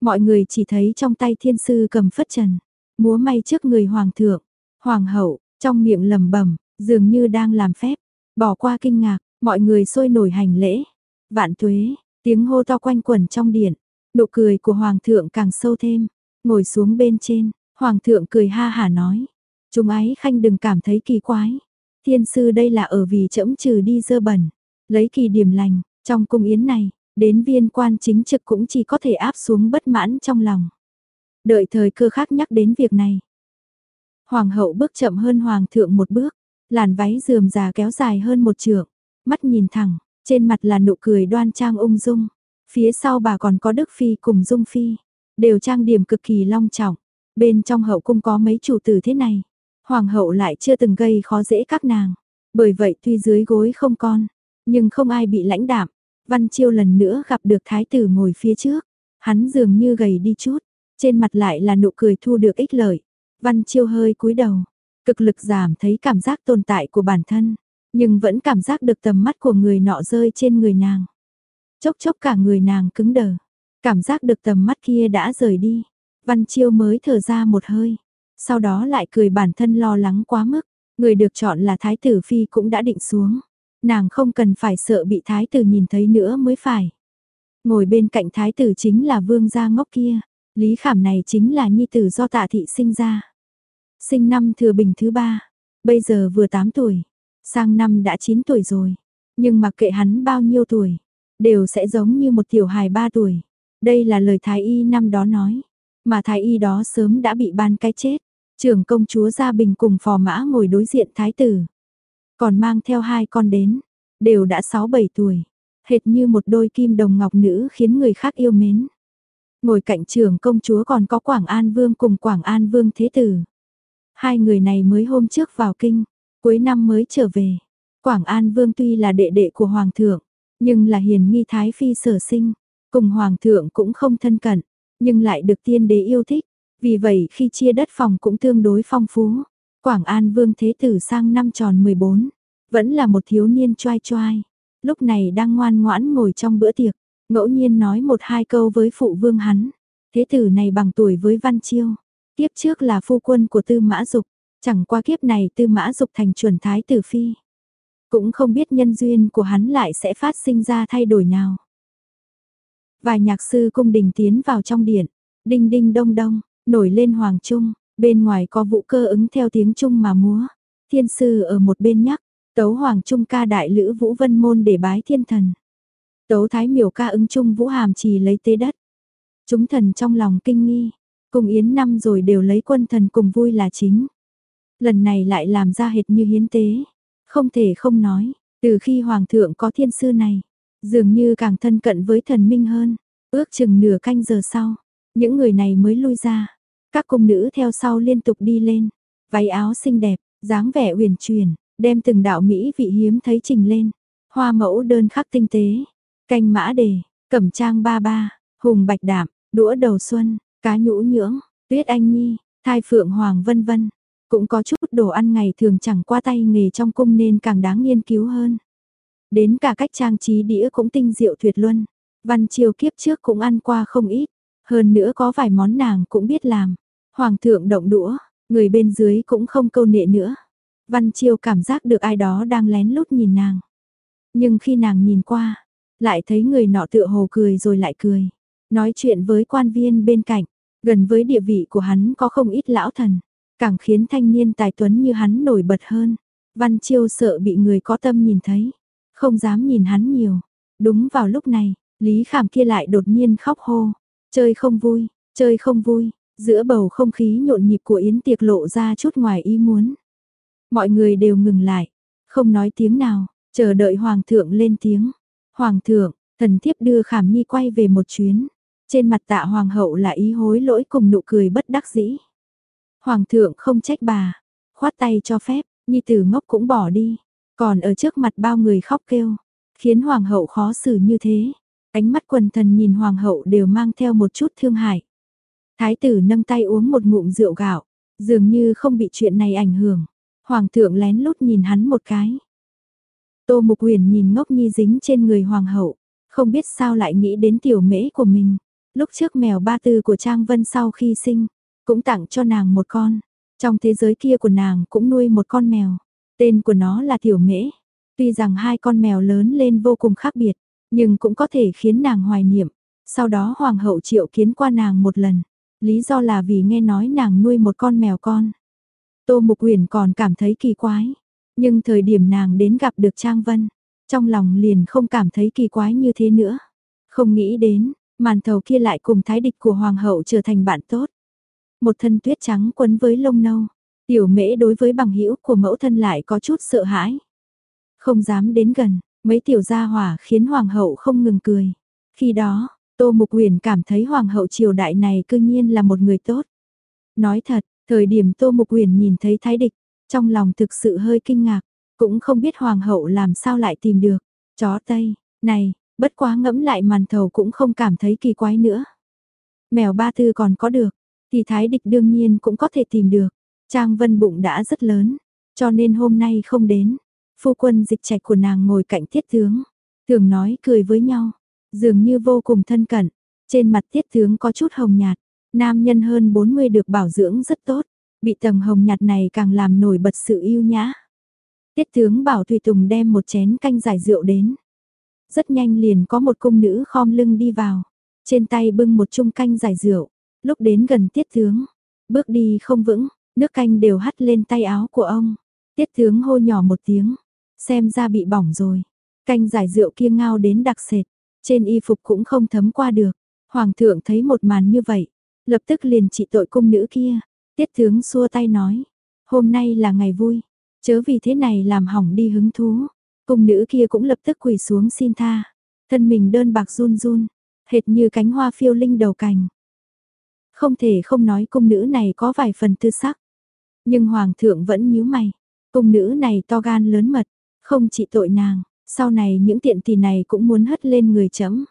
Mọi người chỉ thấy trong tay thiên sư cầm phất trần, múa may trước người hoàng thượng, hoàng hậu, trong miệng lẩm bẩm, dường như đang làm phép, bỏ qua kinh ngạc, mọi người sôi nổi hành lễ. Vạn tuế, tiếng hô to quanh quẩn trong điện, nụ cười của hoàng thượng càng sâu thêm, ngồi xuống bên trên, hoàng thượng cười ha hả nói, chúng ái khanh đừng cảm thấy kỳ quái, thiên sư đây là ở vì trẫm trừ đi dơ bẩn, lấy kỳ điểm lành, trong cung yến này, đến viên quan chính trực cũng chỉ có thể áp xuống bất mãn trong lòng. Đợi thời cơ khác nhắc đến việc này. Hoàng hậu bước chậm hơn hoàng thượng một bước, làn váy rườm rà kéo dài hơn một trượng, mắt nhìn thẳng, trên mặt là nụ cười đoan trang ung dung. Phía sau bà còn có Đức Phi cùng Dung Phi, đều trang điểm cực kỳ long trọng. Bên trong hậu cung có mấy chủ tử thế này, hoàng hậu lại chưa từng gây khó dễ các nàng. Bởi vậy tuy dưới gối không con, nhưng không ai bị lãnh đạm. Văn Chiêu lần nữa gặp được thái tử ngồi phía trước, hắn dường như gầy đi chút, trên mặt lại là nụ cười thu được ích lợi. Văn Chiêu hơi cúi đầu, cực lực giảm thấy cảm giác tồn tại của bản thân, nhưng vẫn cảm giác được tầm mắt của người nọ rơi trên người nàng. Chốc chốc cả người nàng cứng đờ, cảm giác được tầm mắt kia đã rời đi. Văn Chiêu mới thở ra một hơi, sau đó lại cười bản thân lo lắng quá mức, người được chọn là Thái tử Phi cũng đã định xuống. Nàng không cần phải sợ bị Thái tử nhìn thấy nữa mới phải. Ngồi bên cạnh Thái tử chính là vương gia ngốc kia, Lý Khảm này chính là nhi tử do tạ thị sinh ra. Sinh năm thừa bình thứ ba, bây giờ vừa 8 tuổi, sang năm đã 9 tuổi rồi. Nhưng mặc kệ hắn bao nhiêu tuổi, đều sẽ giống như một tiểu hài 3 tuổi. Đây là lời thái y năm đó nói, mà thái y đó sớm đã bị ban cái chết. Trưởng công chúa Gia Bình cùng phò mã ngồi đối diện thái tử. Còn mang theo hai con đến, đều đã 6-7 tuổi, hệt như một đôi kim đồng ngọc nữ khiến người khác yêu mến. Ngồi cạnh trưởng công chúa còn có Quảng An Vương cùng Quảng An Vương Thế Tử. Hai người này mới hôm trước vào kinh, cuối năm mới trở về. Quảng An Vương tuy là đệ đệ của Hoàng thượng, nhưng là hiền nghi Thái Phi sở sinh, cùng Hoàng thượng cũng không thân cận, nhưng lại được tiên đế yêu thích. Vì vậy khi chia đất phòng cũng tương đối phong phú. Quảng An Vương Thế Tử sang năm tròn 14, vẫn là một thiếu niên choai choai. Lúc này đang ngoan ngoãn ngồi trong bữa tiệc, ngẫu nhiên nói một hai câu với phụ vương hắn. Thế tử này bằng tuổi với Văn Chiêu, tiếp trước là phu quân của Tư Mã Dục, chẳng qua kiếp này Tư Mã Dục thành chuẩn thái tử phi. Cũng không biết nhân duyên của hắn lại sẽ phát sinh ra thay đổi nào. Vài nhạc sư cung đình tiến vào trong điện, đinh đinh đông đông, nổi lên hoàng trung, bên ngoài có vũ cơ ứng theo tiếng trung mà múa. Thiên sư ở một bên nhắc, tấu hoàng trung ca đại lữ vũ vân môn để bái thiên thần. Tấu thái miểu ca ứng trung vũ hàm trì lấy tế đất. Chúng thần trong lòng kinh nghi, cùng yến năm rồi đều lấy quân thần cùng vui là chính. Lần này lại làm ra hệt như hiến tế, không thể không nói, từ khi hoàng thượng có thiên sư này, dường như càng thân cận với thần minh hơn, ước chừng nửa canh giờ sau, những người này mới lui ra, các cung nữ theo sau liên tục đi lên, váy áo xinh đẹp, dáng vẻ uyển chuyển, đem từng đạo mỹ vị hiếm thấy trình lên, hoa mẫu đơn khắc tinh tế, Canh mã đề, cẩm trang ba ba, hùng bạch đạm, đũa đầu xuân, cá nhũ nhưỡng, tuyết anh nhi, thai phượng hoàng vân vân. Cũng có chút đồ ăn ngày thường chẳng qua tay nghề trong cung nên càng đáng nghiên cứu hơn. Đến cả cách trang trí đĩa cũng tinh diệu tuyệt luân. Văn triều kiếp trước cũng ăn qua không ít. Hơn nữa có vài món nàng cũng biết làm. Hoàng thượng động đũa, người bên dưới cũng không câu nệ nữa. Văn Chiêu cảm giác được ai đó đang lén lút nhìn nàng. Nhưng khi nàng nhìn qua, lại thấy người nọ tựa hồ cười rồi lại cười. Nói chuyện với quan viên bên cạnh, gần với địa vị của hắn có không ít lão thần. Càng khiến thanh niên tài tuấn như hắn nổi bật hơn. Văn Chiêu sợ bị người có tâm nhìn thấy. Không dám nhìn hắn nhiều. Đúng vào lúc này, Lý Khảm kia lại đột nhiên khóc hô. Chơi không vui, chơi không vui. Giữa bầu không khí nhộn nhịp của Yến tiệc lộ ra chút ngoài ý muốn. Mọi người đều ngừng lại. Không nói tiếng nào, chờ đợi Hoàng thượng lên tiếng. Hoàng thượng, Thần thiếp đưa Khảm Nhi quay về một chuyến. Trên mặt tạ hoàng hậu là ý hối lỗi cùng nụ cười bất đắc dĩ. Hoàng thượng không trách bà, khoát tay cho phép, Nhi tử ngốc cũng bỏ đi. Còn ở trước mặt bao người khóc kêu, khiến hoàng hậu khó xử như thế. Ánh mắt quần thần nhìn hoàng hậu đều mang theo một chút thương hại. Thái tử nâng tay uống một ngụm rượu gạo, dường như không bị chuyện này ảnh hưởng. Hoàng thượng lén lút nhìn hắn một cái. Tô Mục Uyển nhìn ngốc nhi dính trên người hoàng hậu, không biết sao lại nghĩ đến tiểu mễ của mình. Lúc trước mèo ba tư của Trang Vân sau khi sinh, cũng tặng cho nàng một con. Trong thế giới kia của nàng cũng nuôi một con mèo. Tên của nó là Tiểu Mễ. Tuy rằng hai con mèo lớn lên vô cùng khác biệt, nhưng cũng có thể khiến nàng hoài niệm. Sau đó Hoàng hậu triệu kiến qua nàng một lần. Lý do là vì nghe nói nàng nuôi một con mèo con. Tô Mục uyển còn cảm thấy kỳ quái. Nhưng thời điểm nàng đến gặp được Trang Vân, trong lòng liền không cảm thấy kỳ quái như thế nữa. Không nghĩ đến, màn thầu kia lại cùng thái địch của Hoàng hậu trở thành bạn tốt. Một thân tuyết trắng quấn với lông nâu, tiểu mễ đối với bằng hữu của mẫu thân lại có chút sợ hãi. Không dám đến gần, mấy tiểu gia hỏa khiến Hoàng hậu không ngừng cười. Khi đó, Tô Mục Uyển cảm thấy Hoàng hậu triều đại này cư nhiên là một người tốt. Nói thật, thời điểm Tô Mục Uyển nhìn thấy thái địch, trong lòng thực sự hơi kinh ngạc, cũng không biết Hoàng hậu làm sao lại tìm được. Chó Tây, này, bất quá ngẫm lại màn thầu cũng không cảm thấy kỳ quái nữa. Mèo ba tư còn có được, thì thái địch đương nhiên cũng có thể tìm được. Trang Vân bụng đã rất lớn, cho nên hôm nay không đến. Phu quân dịch trạch của nàng ngồi cạnh thiết tướng, thường nói cười với nhau, dường như vô cùng thân cận. Trên mặt tiết tướng có chút hồng nhạt, nam nhân hơn 40 được bảo dưỡng rất tốt, bị tầng hồng nhạt này càng làm nổi bật sự yêu nhã. Tiết tướng bảo Thùy Tùng đem một chén canh giải rượu đến. Rất nhanh liền có một cung nữ khom lưng đi vào, trên tay bưng một chung canh giải rượu. Lúc đến gần tiết tướng, bước đi không vững, nước canh đều hắt lên tay áo của ông. Tiết tướng hô nhỏ một tiếng, xem ra bị bỏng rồi. Canh giải rượu kia ngao đến đặc sệt, trên y phục cũng không thấm qua được. Hoàng thượng thấy một màn như vậy, lập tức liền trị tội cung nữ kia. Tiết tướng xua tay nói, hôm nay là ngày vui, chớ vì thế này làm hỏng đi hứng thú. Cung nữ kia cũng lập tức quỳ xuống xin tha, thân mình đơn bạc run run, hệt như cánh hoa phiêu linh đầu cành. Không thể không nói cung nữ này có vài phần tư sắc. Nhưng hoàng thượng vẫn nhíu mày. Cung nữ này to gan lớn mật, không chỉ tội nàng, sau này những tiện tỷ này cũng muốn hất lên người chấm.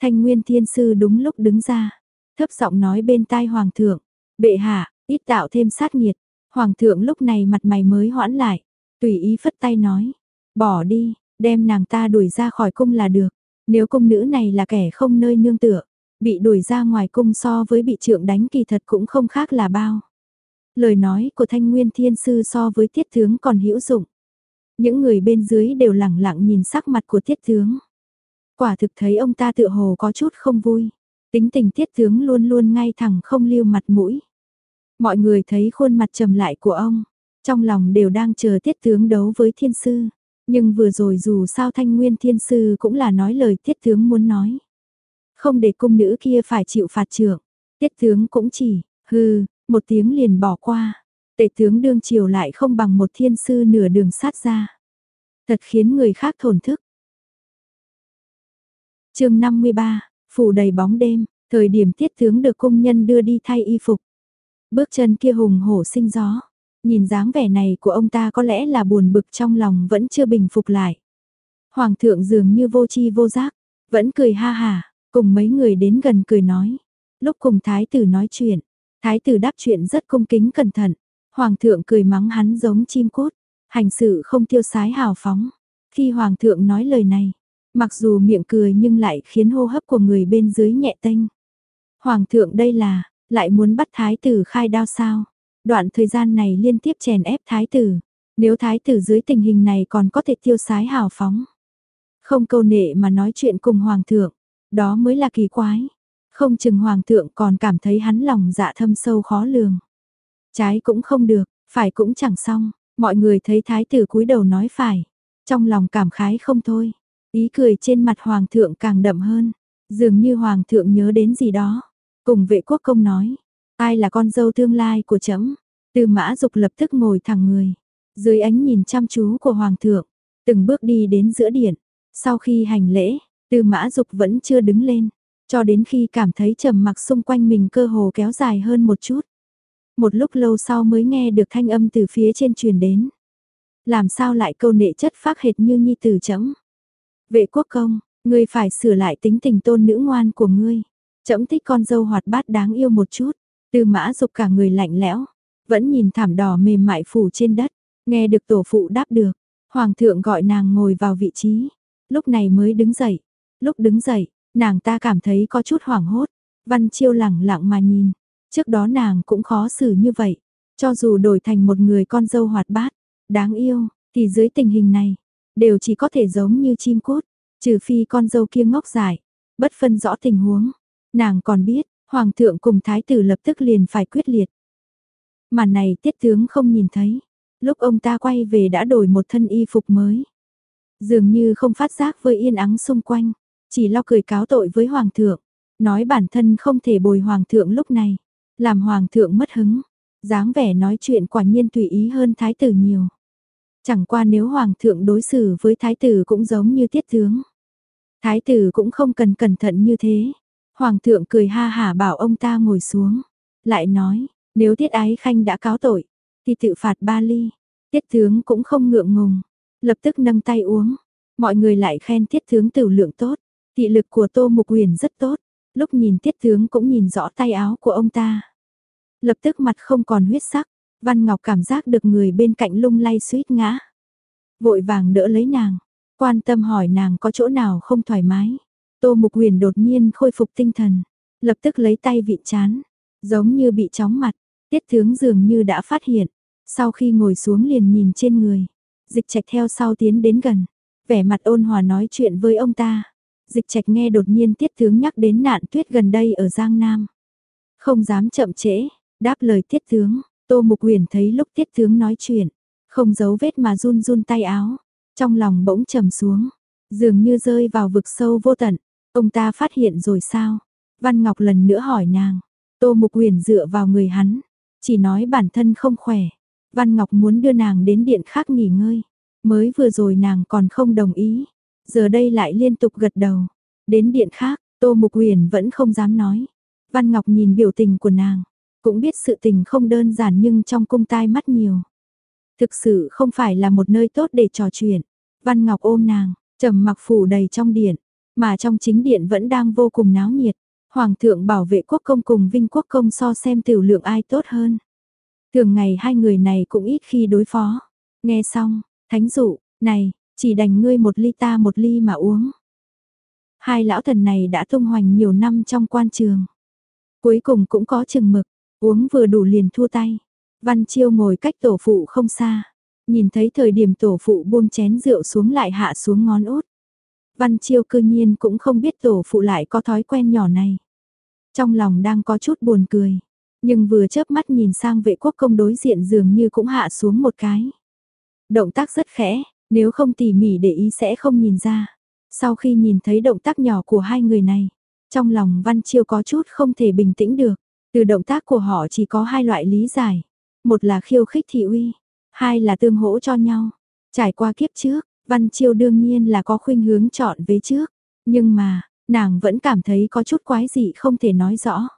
Thanh Nguyên Thiên Sư đúng lúc đứng ra, thấp giọng nói bên tai hoàng thượng, bệ hạ, ít tạo thêm sát nhiệt. Hoàng thượng lúc này mặt mày mới hoãn lại, tùy ý phất tay nói, bỏ đi, đem nàng ta đuổi ra khỏi cung là được. Nếu cung nữ này là kẻ không nơi nương tựa, Bị đuổi ra ngoài cung so với bị trượng đánh kỳ thật cũng không khác là bao. Lời nói của Thanh Nguyên Thiên Sư so với Tiết Tướng còn hữu dụng. Những người bên dưới đều lẳng lặng nhìn sắc mặt của Tiết Tướng. Quả thực thấy ông ta tựa hồ có chút không vui. Tính tình Tiết Tướng luôn luôn ngay thẳng không lưu mặt mũi. Mọi người thấy khuôn mặt trầm lại của ông, trong lòng đều đang chờ Tiết Tướng đấu với Thiên Sư. Nhưng vừa rồi dù sao Thanh Nguyên Thiên Sư cũng là nói lời Tiết Tướng muốn nói. Không để cung nữ kia phải chịu phạt trưởng. Tiết tướng cũng chỉ, hừ một tiếng liền bỏ qua. Tể tướng đương triều lại không bằng một thiên sư nửa đường sát ra. Thật khiến người khác thổn thức. chương 53, phủ đầy bóng đêm, thời điểm tiết tướng được công nhân đưa đi thay y phục. Bước chân kia hùng hổ sinh gió. Nhìn dáng vẻ này của ông ta có lẽ là buồn bực trong lòng vẫn chưa bình phục lại. Hoàng thượng dường như vô chi vô giác, vẫn cười ha hà, Cùng mấy người đến gần cười nói. Lúc cùng thái tử nói chuyện, thái tử đáp chuyện rất cung kính cẩn thận. Hoàng thượng cười mắng hắn giống chim cút, hành sự không tiêu sái hào phóng. Khi hoàng thượng nói lời này, mặc dù miệng cười nhưng lại khiến hô hấp của người bên dưới nhẹ tênh. Hoàng thượng đây là, lại muốn bắt thái tử khai đao sao? Đoạn thời gian này liên tiếp chèn ép thái tử. Nếu thái tử dưới tình hình này còn có thể tiêu sái hào phóng. Không câu nệ mà nói chuyện cùng hoàng thượng. Đó mới là kỳ quái. Không chừng hoàng thượng còn cảm thấy hắn lòng dạ thâm sâu khó lường. Trái cũng không được, phải cũng chẳng xong. Mọi người thấy thái tử cúi đầu nói phải. Trong lòng cảm khái không thôi. Ý cười trên mặt hoàng thượng càng đậm hơn. Dường như hoàng thượng nhớ đến gì đó. Cùng vệ quốc công nói. Ai là con dâu tương lai của trẫm Từ mã dục lập tức ngồi thẳng người. Dưới ánh nhìn chăm chú của hoàng thượng. Từng bước đi đến giữa điện. Sau khi hành lễ, Tư mã dục vẫn chưa đứng lên, cho đến khi cảm thấy trầm mặc xung quanh mình cơ hồ kéo dài hơn một chút. Một lúc lâu sau mới nghe được thanh âm từ phía trên truyền đến. Làm sao lại câu nệ chất phác hệt như nhi tử chấm. Vệ quốc công, ngươi phải sửa lại tính tình tôn nữ ngoan của ngươi. Chấm thích con dâu hoạt bát đáng yêu một chút. Tư mã dục cả người lạnh lẽo, vẫn nhìn thảm đỏ mềm mại phủ trên đất, nghe được tổ phụ đáp được. Hoàng thượng gọi nàng ngồi vào vị trí, lúc này mới đứng dậy. Lúc đứng dậy, nàng ta cảm thấy có chút hoảng hốt, Văn Chiêu lẳng lặng mà nhìn, trước đó nàng cũng khó xử như vậy, cho dù đổi thành một người con dâu hoạt bát, đáng yêu, thì dưới tình hình này, đều chỉ có thể giống như chim cút, trừ phi con dâu kia ngốc dài, bất phân rõ tình huống. Nàng còn biết, Hoàng thượng cùng Thái tử lập tức liền phải quyết liệt. Màn này tiết tướng không nhìn thấy, lúc ông ta quay về đã đổi một thân y phục mới. Dường như không phát giác với yên ắng xung quanh, chỉ lo cười cáo tội với Hoàng thượng, nói bản thân không thể bồi Hoàng thượng lúc này, làm Hoàng thượng mất hứng, dáng vẻ nói chuyện quả nhiên tùy ý hơn Thái tử nhiều. Chẳng qua nếu Hoàng thượng đối xử với Thái tử cũng giống như tiết tướng. Thái tử cũng không cần cẩn thận như thế. Hoàng thượng cười ha hả bảo ông ta ngồi xuống. Lại nói, nếu tiết ái khanh đã cáo tội, thì tự phạt ba ly. Tiết tướng cũng không ngượng ngùng. Lập tức nâng tay uống. Mọi người lại khen tiết tướng tử lượng tốt. Thị lực của Tô Mục Huyền rất tốt. Lúc nhìn tiết tướng cũng nhìn rõ tay áo của ông ta. Lập tức mặt không còn huyết sắc. Văn Ngọc cảm giác được người bên cạnh lung lay suýt ngã. Vội vàng đỡ lấy nàng, quan tâm hỏi nàng có chỗ nào không thoải mái. Tô Mục Huyền đột nhiên khôi phục tinh thần, lập tức lấy tay vịn chán, giống như bị chóng mặt, tiết tướng dường như đã phát hiện. Sau khi ngồi xuống liền nhìn trên người, dịch trạch theo sau tiến đến gần, vẻ mặt ôn hòa nói chuyện với ông ta. Dịch trạch nghe đột nhiên tiết tướng nhắc đến nạn tuyết gần đây ở Giang Nam. Không dám chậm trễ, đáp lời tiết tướng, Tô Mục Uyển thấy lúc tiết tướng nói chuyện, không giấu vết mà run run tay áo, trong lòng bỗng trầm xuống, dường như rơi vào vực sâu vô tận. Ông ta phát hiện rồi sao? Văn Ngọc lần nữa hỏi nàng. Tô Mục Uyển dựa vào người hắn, chỉ nói bản thân không khỏe. Văn Ngọc muốn đưa nàng đến điện khác nghỉ ngơi. Mới vừa rồi nàng còn không đồng ý, giờ đây lại liên tục gật đầu. Đến điện khác, Tô Mục Huyền vẫn không dám nói. Văn Ngọc nhìn biểu tình của nàng, cũng biết sự tình không đơn giản nhưng trong cung tai mắt nhiều. Thực sự không phải là một nơi tốt để trò chuyện. Văn Ngọc ôm nàng, trầm mặc phủ đầy trong điện, mà trong chính điện vẫn đang vô cùng náo nhiệt. Hoàng thượng bảo vệ quốc công cùng Vinh quốc công so xem tiểu lượng ai tốt hơn. Thường ngày hai người này cũng ít khi đối phó. Nghe xong, thánh dụ, này, chỉ đành ngươi một ly ta một ly mà uống. Hai lão thần này đã tung hoành nhiều năm trong quan trường. Cuối cùng cũng có chừng mực, uống vừa đủ liền thua tay. Văn Chiêu ngồi cách tổ phụ không xa, nhìn thấy thời điểm tổ phụ buông chén rượu xuống lại hạ xuống ngón út. Văn Chiêu cư nhiên cũng không biết tổ phụ lại có thói quen nhỏ này. Trong lòng đang có chút buồn cười, nhưng vừa chớp mắt nhìn sang vệ quốc công đối diện dường như cũng hạ xuống một cái. Động tác rất khẽ, nếu không tỉ mỉ để ý sẽ không nhìn ra. Sau khi nhìn thấy động tác nhỏ của hai người này, trong lòng Văn Chiêu có chút không thể bình tĩnh được. Từ động tác của họ chỉ có hai loại lý giải. Một là khiêu khích thị uy, hai là tương hỗ cho nhau. Trải qua kiếp trước, Văn Chiêu đương nhiên là có khuynh hướng chọn với trước. Nhưng mà, nàng vẫn cảm thấy có chút quái dị không thể nói rõ.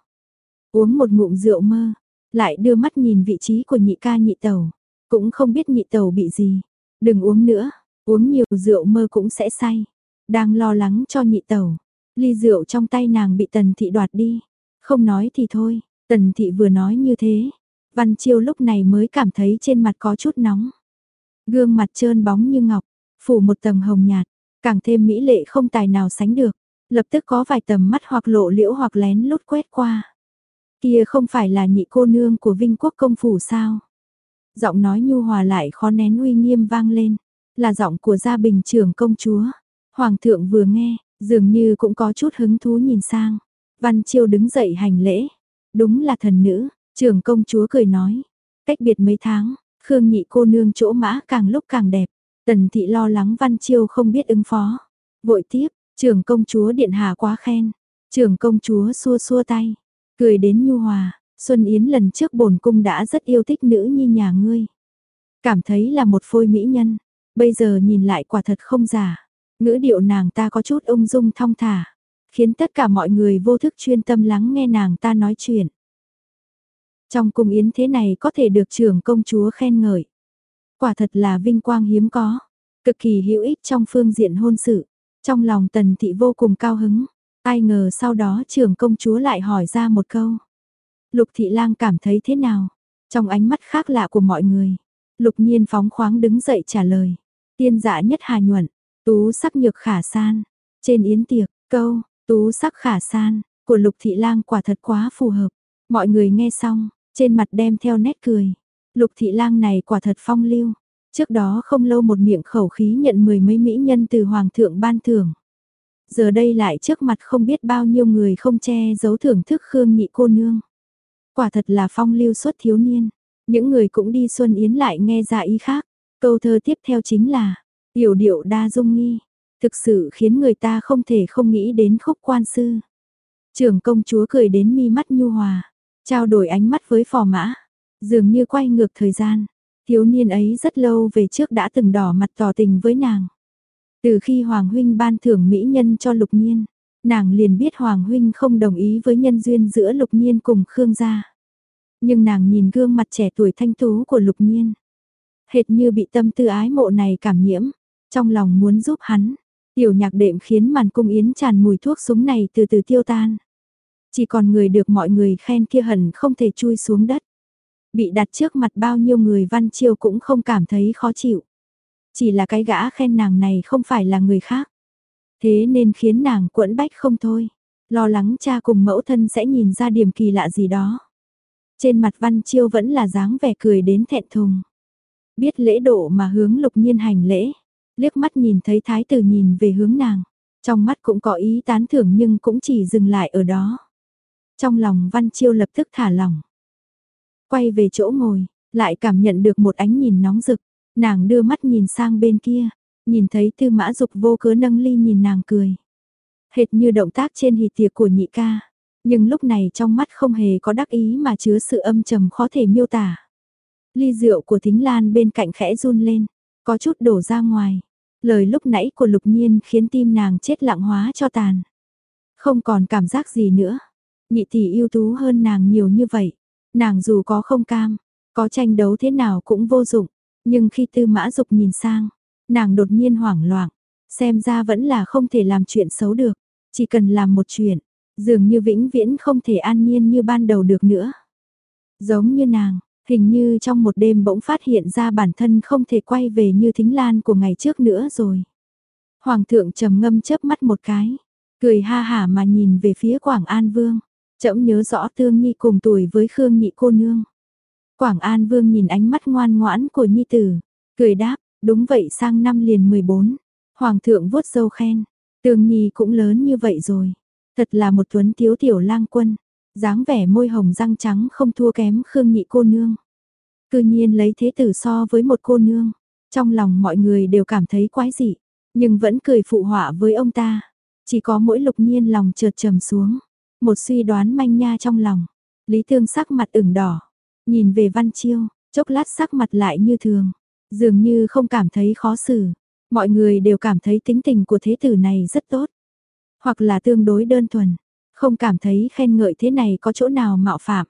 Uống một ngụm rượu mơ, lại đưa mắt nhìn vị trí của nhị ca nhị tẩu. Cũng không biết nhị tẩu bị gì. Đừng uống nữa, uống nhiều rượu mơ cũng sẽ say. Đang lo lắng cho nhị tẩu. Ly rượu trong tay nàng bị tần thị đoạt đi. Không nói thì thôi, tần thị vừa nói như thế, Văn Chiêu lúc này mới cảm thấy trên mặt có chút nóng. Gương mặt trơn bóng như ngọc, phủ một tầng hồng nhạt, càng thêm mỹ lệ không tài nào sánh được. Lập tức có vài tầm mắt hoặc lộ liễu hoặc lén lút quét qua. Kia không phải là nhị cô nương của Vinh Quốc công phủ sao? Giọng nói nhu hòa lại khó nén uy nghiêm vang lên, là giọng của gia bình trưởng công chúa. Hoàng thượng vừa nghe, dường như cũng có chút hứng thú nhìn sang. Văn Chiêu đứng dậy hành lễ. Đúng là thần nữ, trưởng công chúa cười nói, cách biệt mấy tháng, Khương nhị cô nương chỗ mã càng lúc càng đẹp, tần thị lo lắng văn chiêu không biết ứng phó. Vội tiếp, trưởng công chúa điện hạ quá khen, trưởng công chúa xua xua tay, cười đến nhu hòa, Xuân Yến lần trước bổn cung đã rất yêu thích nữ nhi nhà ngươi. Cảm thấy là một phôi mỹ nhân, bây giờ nhìn lại quả thật không giả. Ngữ điệu nàng ta có chút ung dung thong thả, khiến tất cả mọi người vô thức chuyên tâm lắng nghe nàng ta nói chuyện. Trong cung yến thế này có thể được trưởng công chúa khen ngợi. Quả thật là vinh quang hiếm có, cực kỳ hữu ích trong phương diện hôn sự. Trong lòng tần thị vô cùng cao hứng, ai ngờ sau đó trưởng công chúa lại hỏi ra một câu. Lục thị lang cảm thấy thế nào? Trong ánh mắt khác lạ của mọi người, lục nhiên phóng khoáng đứng dậy trả lời. Tiên dạ nhất hà nhuận, tú sắc nhược khả san. Trên yến tiệc, câu, tú sắc khả san, của lục thị lang quả thật quá phù hợp. Mọi người nghe xong, trên mặt đem theo nét cười. Lục thị lang này quả thật phong lưu. Trước đó không lâu một miệng khẩu khí nhận mười mấy mỹ nhân từ hoàng thượng ban thưởng. Giờ đây lại trước mặt không biết bao nhiêu người không che giấu thưởng thức Khương nhị cô nương. Quả thật là phong lưu suốt thiếu niên. Những người cũng đi xuân yến lại nghe ra ý khác. Câu thơ tiếp theo chính là, tiểu điệu đa dung nghi. Thực sự khiến người ta không thể không nghĩ đến khúc quan sư. Trưởng công chúa cười đến mi mắt nhu hòa, trao đổi ánh mắt với phò mã, dường như quay ngược thời gian. Thiếu niên ấy rất lâu về trước đã từng đỏ mặt tỏ tình với nàng. Từ khi Hoàng Huynh ban thưởng mỹ nhân cho Lục Nhiên, nàng liền biết Hoàng Huynh không đồng ý với nhân duyên giữa Lục Nhiên cùng Khương gia. Nhưng nàng nhìn gương mặt trẻ tuổi thanh tú của Lục Nhiên. Hệt như bị tâm tư ái mộ này cảm nhiễm, trong lòng muốn giúp hắn. Tiểu nhạc đệm khiến màn cung yến tràn mùi thuốc súng này từ từ tiêu tan. Chỉ còn người được mọi người khen kia hẳn không thể chui xuống đất. Bị đặt trước mặt bao nhiêu người văn chiêu cũng không cảm thấy khó chịu. Chỉ là cái gã khen nàng này không phải là người khác. Thế nên khiến nàng quẫn bách không thôi. Lo lắng cha cùng mẫu thân sẽ nhìn ra điểm kỳ lạ gì đó. Trên mặt văn chiêu vẫn là dáng vẻ cười đến thẹn thùng. Biết lễ độ mà hướng lục nhiên hành lễ. Liếc mắt nhìn thấy thái tử nhìn về hướng nàng. Trong mắt cũng có ý tán thưởng nhưng cũng chỉ dừng lại ở đó. Trong lòng văn chiêu lập tức thả lỏng. Quay về chỗ ngồi, lại cảm nhận được một ánh nhìn nóng rực. Nàng đưa mắt nhìn sang bên kia, nhìn thấy tư mã dục vô cớ nâng ly nhìn nàng cười. Hệt như động tác trên hỷ tiệc của nhị ca. Nhưng lúc này trong mắt không hề có đắc ý mà chứa sự âm trầm khó thể miêu tả. Ly rượu của thính lan bên cạnh khẽ run lên, có chút đổ ra ngoài. Lời lúc nãy của lục nhiên khiến tim nàng chết lặng hóa cho tàn. Không còn cảm giác gì nữa. Nhị tỷ yêu tú hơn nàng nhiều như vậy. Nàng dù có không cam, có tranh đấu thế nào cũng vô dụng. Nhưng khi tư mã dục nhìn sang, nàng đột nhiên hoảng loạn. Xem ra vẫn là không thể làm chuyện xấu được. Chỉ cần làm một chuyện, dường như vĩnh viễn không thể an nhiên như ban đầu được nữa. Giống như nàng, hình như trong một đêm bỗng phát hiện ra bản thân không thể quay về như thính lan của ngày trước nữa rồi. Hoàng thượng trầm ngâm chớp mắt một cái, cười ha hả mà nhìn về phía Quảng An Vương. Trẫm nhớ rõ Tương Nhi cùng tuổi với Khương Nhị cô nương. Quảng An Vương nhìn ánh mắt ngoan ngoãn của Nhi tử, cười đáp, đúng vậy sang năm liền 14. Hoàng thượng vuốt dâu khen, tường Nhi cũng lớn như vậy rồi. Thật là một tuấn thiếu tiểu lang quân, dáng vẻ môi hồng răng trắng không thua kém Khương Nhị cô nương. Cư nhiên lấy thế tử so với một cô nương, trong lòng mọi người đều cảm thấy quái dị, nhưng vẫn cười phụ họa với ông ta. Chỉ có mỗi lục nhiên lòng chợt trầm xuống. Một suy đoán manh nha trong lòng. Lý Thương sắc mặt ửng đỏ. Nhìn về Văn Chiêu, chốc lát sắc mặt lại như thường. Dường như không cảm thấy khó xử. Mọi người đều cảm thấy tính tình của thế tử này rất tốt. Hoặc là tương đối đơn thuần. Không cảm thấy khen ngợi thế này có chỗ nào mạo phạm.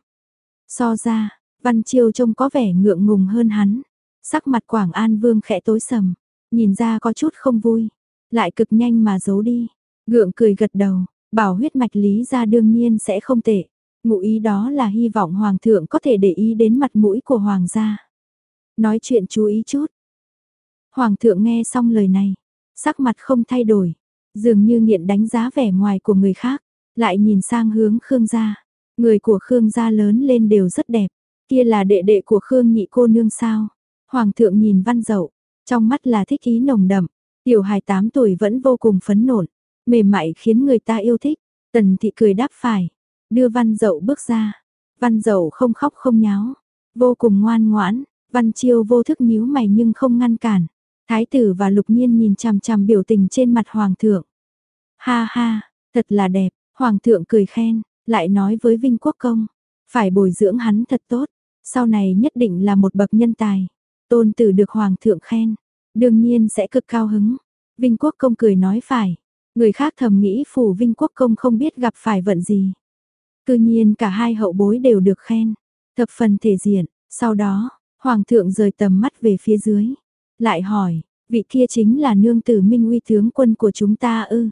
So ra, Văn Chiêu trông có vẻ ngượng ngùng hơn hắn. Sắc mặt Quảng An Vương khẽ tối sầm. Nhìn ra có chút không vui. Lại cực nhanh mà giấu đi. Gượng cười gật đầu, Bảo huyết mạch lý ra đương nhiên sẽ không tệ. Ngụ ý đó là hy vọng hoàng thượng có thể để ý đến mặt mũi của hoàng gia. Nói chuyện chú ý chút. Hoàng thượng nghe xong lời này, sắc mặt không thay đổi, dường như nghiện đánh giá vẻ ngoài của người khác, lại nhìn sang hướng Khương gia. Người của Khương gia lớn lên đều rất đẹp, kia là đệ đệ của Khương nhị cô nương sao. Hoàng thượng nhìn văn dậu, trong mắt là thích ý nồng đậm, tiểu hài 8 tuổi vẫn vô cùng phấn nộn, mềm mại khiến người ta yêu thích. Tần thị cười đáp phải, đưa văn dậu bước ra. Văn dậu không khóc không nháo, vô cùng ngoan ngoãn, văn chiêu vô thức nhíu mày nhưng không ngăn cản. Thái tử và lục nhiên nhìn chằm chằm biểu tình trên mặt hoàng thượng. Ha ha, thật là đẹp, hoàng thượng cười khen, lại nói với Vinh Quốc Công, phải bồi dưỡng hắn thật tốt, sau này nhất định là một bậc nhân tài. Tôn tử được hoàng thượng khen, đương nhiên sẽ cực cao hứng. Vinh Quốc Công cười nói phải. Người khác thầm nghĩ phủ Vinh Quốc Công không biết gặp phải vận gì. Cư nhiên cả hai hậu bối đều được khen. Thập phần thể diện. Sau đó, Hoàng thượng rời tầm mắt về phía dưới. Lại hỏi, vị kia chính là nương tử minh uy tướng quân của chúng ta ư.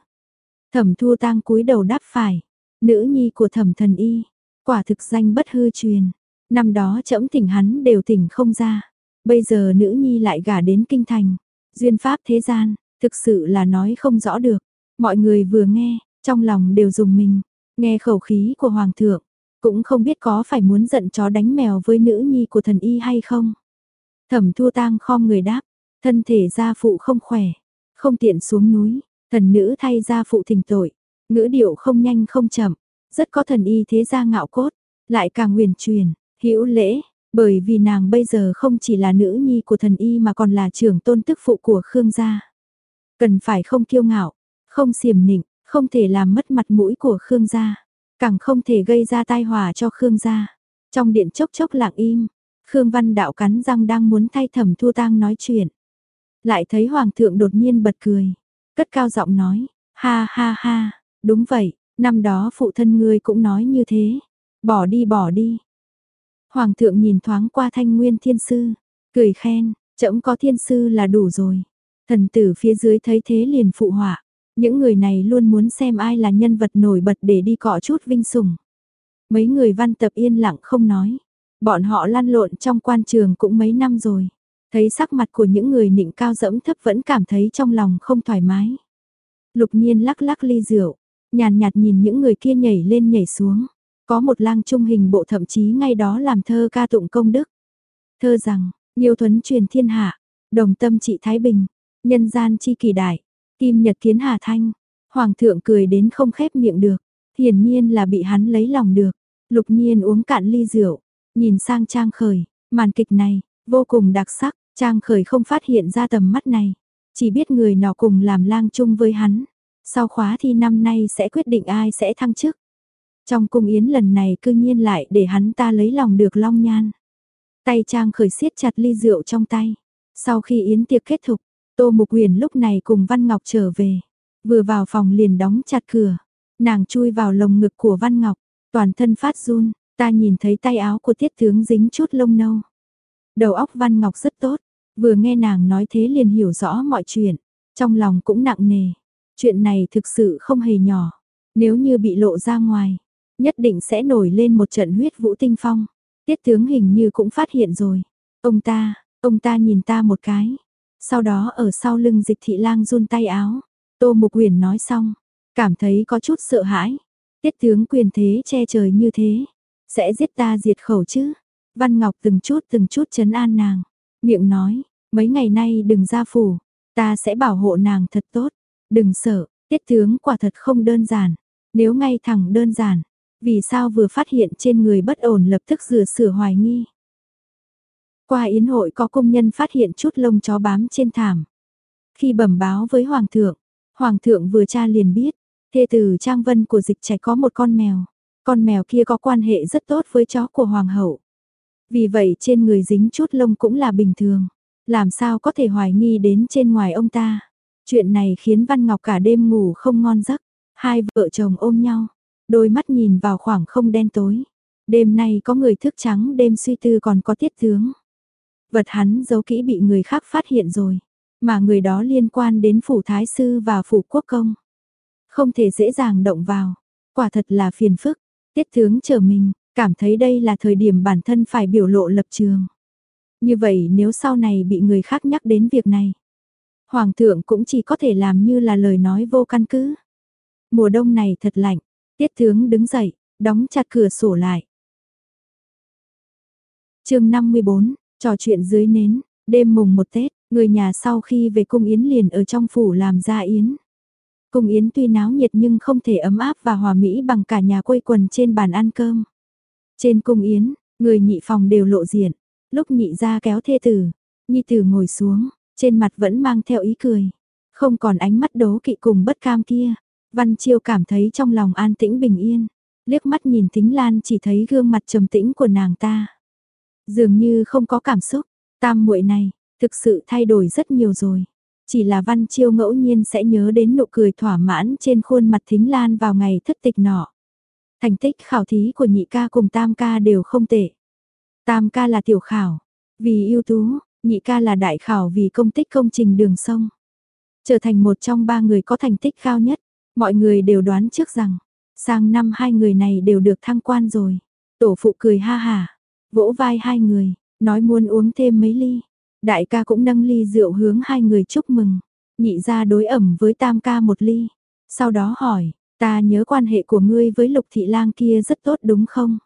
Thẩm thua tang cúi đầu đáp phải. Nữ nhi của thẩm thần y. Quả thực danh bất hư truyền. Năm đó trẫm tỉnh hắn đều tỉnh không ra. Bây giờ nữ nhi lại gả đến kinh thành. Duyên pháp thế gian, thực sự là nói không rõ được. Mọi người vừa nghe, trong lòng đều dùng mình. Nghe khẩu khí của hoàng thượng, cũng không biết có phải muốn giận chó đánh mèo với nữ nhi của thần y hay không. Thẩm thua tang khom người đáp, thân thể gia phụ không khỏe, không tiện xuống núi, thần nữ thay gia phụ thỉnh tội, ngữ điệu không nhanh không chậm, rất có thần y thế gia ngạo cốt, lại càng huyền truyền, hữu lễ, bởi vì nàng bây giờ không chỉ là nữ nhi của thần y mà còn là trưởng tôn tức phụ của Khương gia. Cần phải không kiêu ngạo, không xiểm nịnh, không thể làm mất mặt mũi của Khương gia, càng không thể gây ra tai họa cho Khương gia. Trong điện chốc chốc lặng im, Khương Văn Đạo cắn răng đang muốn thay Thẩm Thu Tang nói chuyện. Lại thấy hoàng thượng đột nhiên bật cười, cất cao giọng nói: "Ha ha ha, đúng vậy, năm đó phụ thân ngươi cũng nói như thế. Bỏ đi bỏ đi, Hoàng thượng nhìn thoáng qua thanh nguyên thiên sư, cười khen, trẫm có thiên sư là đủ rồi. Thần tử phía dưới thấy thế liền phụ họa, những người này luôn muốn xem ai là nhân vật nổi bật để đi cọ chút vinh sủng. Mấy người văn tập yên lặng không nói, bọn họ lăn lộn trong quan trường cũng mấy năm rồi. Thấy sắc mặt của những người nịnh cao dẫm thấp vẫn cảm thấy trong lòng không thoải mái. Lục nhiên lắc lắc ly rượu, nhàn nhạt nhìn những người kia nhảy lên nhảy xuống. Có một lang trung hình bộ thậm chí ngay đó làm thơ ca tụng công đức. Thơ rằng, nhiều thuấn truyền thiên hạ, đồng tâm trị Thái Bình, nhân gian chi kỳ đại, kim nhật kiến hà thanh. Hoàng thượng cười đến không khép miệng được, hiển nhiên là bị hắn lấy lòng được. Lục nhiên uống cạn ly rượu, nhìn sang Trang Khởi, màn kịch này, vô cùng đặc sắc, Trang Khởi không phát hiện ra tầm mắt này, chỉ biết người nọ cùng làm lang chung với hắn. Sau khóa thi năm nay sẽ quyết định ai sẽ thăng chức. Trong cung yến lần này cư nhiên lại để hắn ta lấy lòng được long nhan. Tay trang khởi siết chặt ly rượu trong tay. Sau khi yến tiệc kết thúc, Tô Mục Uyển lúc này cùng Văn Ngọc trở về. Vừa vào phòng liền đóng chặt cửa. Nàng chui vào lồng ngực của Văn Ngọc, toàn thân phát run, ta nhìn thấy tay áo của tiết tướng dính chút lông nâu. Đầu óc Văn Ngọc rất tốt, vừa nghe nàng nói thế liền hiểu rõ mọi chuyện, trong lòng cũng nặng nề. Chuyện này thực sự không hề nhỏ, nếu như bị lộ ra ngoài, nhất định sẽ nổi lên một trận huyết vũ tinh phong. Tiết tướng hình như cũng phát hiện rồi. Ông ta, ông ta nhìn ta một cái. Sau đó ở sau lưng dịch thị lang run tay áo. Tô Mục quyền nói xong, cảm thấy có chút sợ hãi. Tiết tướng quyền thế che trời như thế, sẽ giết ta diệt khẩu chứ. Văn Ngọc từng chút từng chút chấn an nàng, miệng nói, mấy ngày nay đừng ra phủ, ta sẽ bảo hộ nàng thật tốt, đừng sợ, tiết tướng quả thật không đơn giản, nếu ngay thẳng đơn giản, vì sao vừa phát hiện trên người bất ổn lập tức rửa sửa hoài nghi. Qua yến hội có công nhân phát hiện chút lông chó bám trên thảm. Khi bẩm báo với Hoàng thượng, Hoàng thượng vừa tra liền biết, thê tử Trang Vân của dịch trẻ có một con mèo. Con mèo kia có quan hệ rất tốt với chó của Hoàng hậu. Vì vậy trên người dính chút lông cũng là bình thường. Làm sao có thể hoài nghi đến trên ngoài ông ta. Chuyện này khiến Văn Ngọc cả đêm ngủ không ngon giấc. Hai vợ chồng ôm nhau, Đôi mắt nhìn vào khoảng không đen tối. Đêm nay có người thức trắng đêm suy tư còn có tiết tướng. Vật hắn giấu kỹ bị người khác phát hiện rồi. Mà người đó liên quan đến phủ thái sư và phủ quốc công. Không thể dễ dàng động vào. Quả thật là phiền phức. Tiết tướng chờ mình, cảm thấy đây là thời điểm bản thân phải biểu lộ lập trường. Như vậy nếu sau này bị người khác nhắc đến việc này, Hoàng thượng cũng chỉ có thể làm như là lời nói vô căn cứ. Mùa đông này thật lạnh, Tiết tướng đứng dậy, đóng chặt cửa sổ lại. chương 54, trò chuyện dưới nến, đêm mùng một Tết, người nhà sau khi về cung yến liền ở trong phủ làm ra yến. Cung yến tuy náo nhiệt nhưng không thể ấm áp và hòa mỹ bằng cả nhà quây quần trên bàn ăn cơm. Trên cung yến, người nhị phòng đều lộ diện, lúc nhị ra kéo thê tử, nhi tử ngồi xuống, trên mặt vẫn mang theo ý cười. Không còn ánh mắt đố kỵ cùng bất cam kia. Văn Chiêu cảm thấy trong lòng an tĩnh bình yên, liếc mắt nhìn Thính Lan chỉ thấy gương mặt trầm tĩnh của nàng ta. Dường như không có cảm xúc, tam muội này, thực sự thay đổi rất nhiều rồi. Chỉ là Văn Chiêu ngẫu nhiên sẽ nhớ đến nụ cười thỏa mãn trên khuôn mặt Thính Lan vào ngày thất tịch nọ. Thành tích khảo thí của nhị ca cùng tam ca đều không tệ. Tam ca là tiểu khảo, vì ưu tú, nhị ca là đại khảo vì công tích công trình đường sông. Trở thành một trong ba người có thành tích cao nhất, mọi người đều đoán trước rằng, sang năm hai người này đều được thăng quan rồi. Tổ phụ cười ha hà, vỗ vai hai người, nói muốn uống thêm mấy ly. Đại ca cũng nâng ly rượu hướng hai người chúc mừng. Nhị ra đối ẩm với tam ca một ly. Sau đó hỏi, ta nhớ quan hệ của ngươi với lục thị lang kia rất tốt đúng không?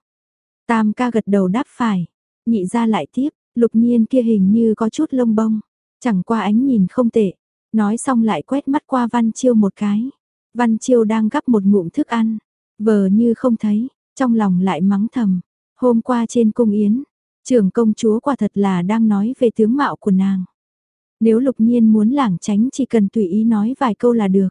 Tam ca gật đầu đáp phải. Nhị ra lại tiếp, lục nhiên kia hình như có chút lông bông. Chẳng qua ánh nhìn không tệ. Nói xong lại quét mắt qua Văn Chiêu một cái. Văn Chiêu đang gắp một ngụm thức ăn. Vờ như không thấy, trong lòng lại mắng thầm. Hôm qua trên cung yến, trưởng công chúa quả thật là đang nói về tướng mạo của nàng. Nếu lục nhiên muốn lảng tránh chỉ cần tùy ý nói vài câu là được.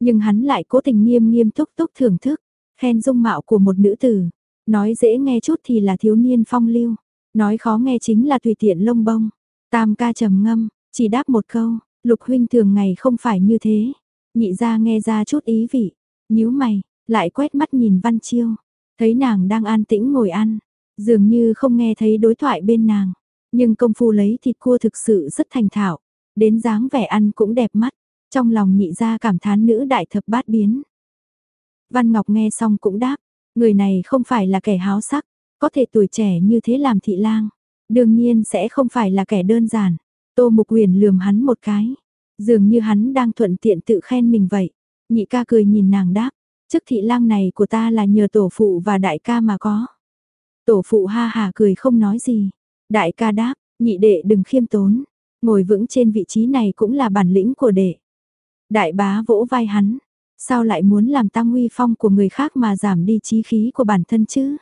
Nhưng hắn lại cố tình nghiêm nghiêm túc túc thưởng thức, khen dung mạo của một nữ tử. Nói dễ nghe chút thì là thiếu niên phong lưu, nói khó nghe chính là tùy tiện lông bông. Tam ca trầm ngâm, chỉ đáp một câu, lục huynh thường ngày không phải như thế. Nhị ra nghe ra chút ý vị, nhíu mày, lại quét mắt nhìn Văn Chiêu, thấy nàng đang an tĩnh ngồi ăn, dường như không nghe thấy đối thoại bên nàng, nhưng công phu lấy thịt cua thực sự rất thành thạo, đến dáng vẻ ăn cũng đẹp mắt, trong lòng nhị ra cảm thán nữ đại thập bát biến. Văn Ngọc nghe xong cũng đáp, người này không phải là kẻ háo sắc, có thể tuổi trẻ như thế làm thị lang, đương nhiên sẽ không phải là kẻ đơn giản. Tô Mục Huyền lườm hắn một cái, dường như hắn đang thuận tiện tự khen mình vậy. Nhị ca cười nhìn nàng đáp, chức thị lang này của ta là nhờ tổ phụ và đại ca mà có. Tổ phụ ha hà cười không nói gì. Đại ca đáp, nhị đệ đừng khiêm tốn, ngồi vững trên vị trí này cũng là bản lĩnh của đệ. Đại bá vỗ vai hắn, sao lại muốn làm tăng uy phong của người khác mà giảm đi trí khí của bản thân chứ?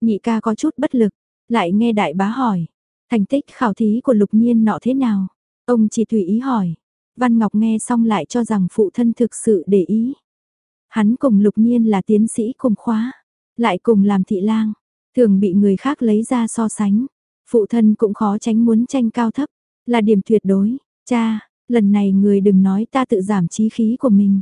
Nhị ca có chút bất lực, lại nghe đại bá hỏi, thành tích khảo thí của lục nhiên nọ thế nào? Ông chỉ tùy ý hỏi, Văn Ngọc nghe xong lại cho rằng phụ thân thực sự để ý. Hắn cùng lục nhiên là tiến sĩ cùng khóa, lại cùng làm thị lang, thường bị người khác lấy ra so sánh. Phụ thân cũng khó tránh muốn tranh cao thấp, là điểm tuyệt đối. Cha, lần này người đừng nói ta tự giảm trí khí của mình.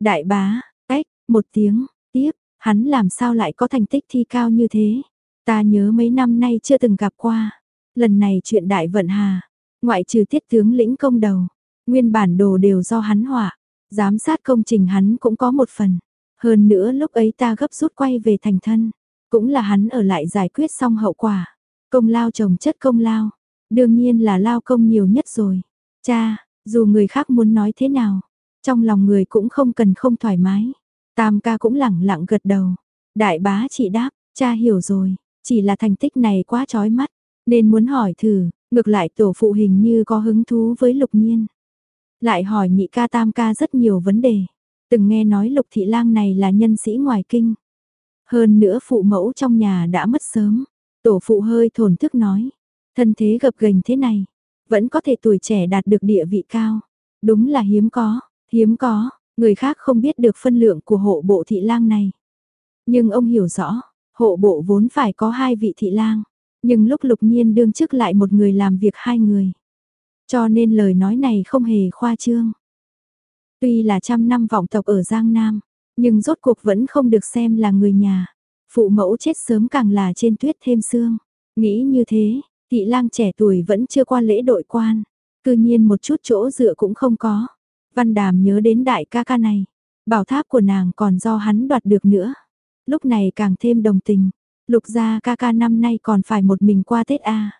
Đại bá, ếch, một tiếng, tiếp, hắn làm sao lại có thành tích thi cao như thế. Ta nhớ mấy năm nay chưa từng gặp qua. Lần này chuyện đại vận hà, ngoại trừ tiết tướng lĩnh công đầu, nguyên bản đồ đều do hắn họa, giám sát công trình hắn cũng có một phần. Hơn nữa lúc ấy ta gấp rút quay về thành thân, cũng là hắn ở lại giải quyết xong hậu quả. Công lao chồng chất công lao, đương nhiên là lao công nhiều nhất rồi. Cha, dù người khác muốn nói thế nào, trong lòng người cũng không cần không thoải mái. Tam ca cũng lẳng lặng gật đầu. Đại bá chỉ đáp, cha hiểu rồi, chỉ là thành tích này quá chói mắt, nên muốn hỏi thử, ngược lại tổ phụ hình như có hứng thú với lục nhiên. Lại hỏi nhị ca tam ca rất nhiều vấn đề, từng nghe nói lục thị lang này là nhân sĩ ngoài kinh. Hơn nữa phụ mẫu trong nhà đã mất sớm, tổ phụ hơi thổn thức nói, thân thế gập gành thế này, vẫn có thể tuổi trẻ đạt được địa vị cao, đúng là hiếm có, hiếm có, người khác không biết được phân lượng của hộ bộ thị lang này. Nhưng ông hiểu rõ, hộ bộ vốn phải có hai vị thị lang, nhưng lúc lục nhiên đương chức lại một người làm việc hai người. Cho nên lời nói này không hề khoa trương. Tuy là trăm năm vọng tộc ở Giang Nam, nhưng rốt cuộc vẫn không được xem là người nhà. Phụ mẫu chết sớm càng là trên tuyết thêm xương. Nghĩ như thế, thị lang trẻ tuổi vẫn chưa qua lễ đội quan. Cư nhiên một chút chỗ dựa cũng không có. Văn đàm nhớ đến đại ca ca này. Bảo tháp của nàng còn do hắn đoạt được nữa. Lúc này càng thêm đồng tình. Lục gia ca ca năm nay còn phải một mình qua Tết A.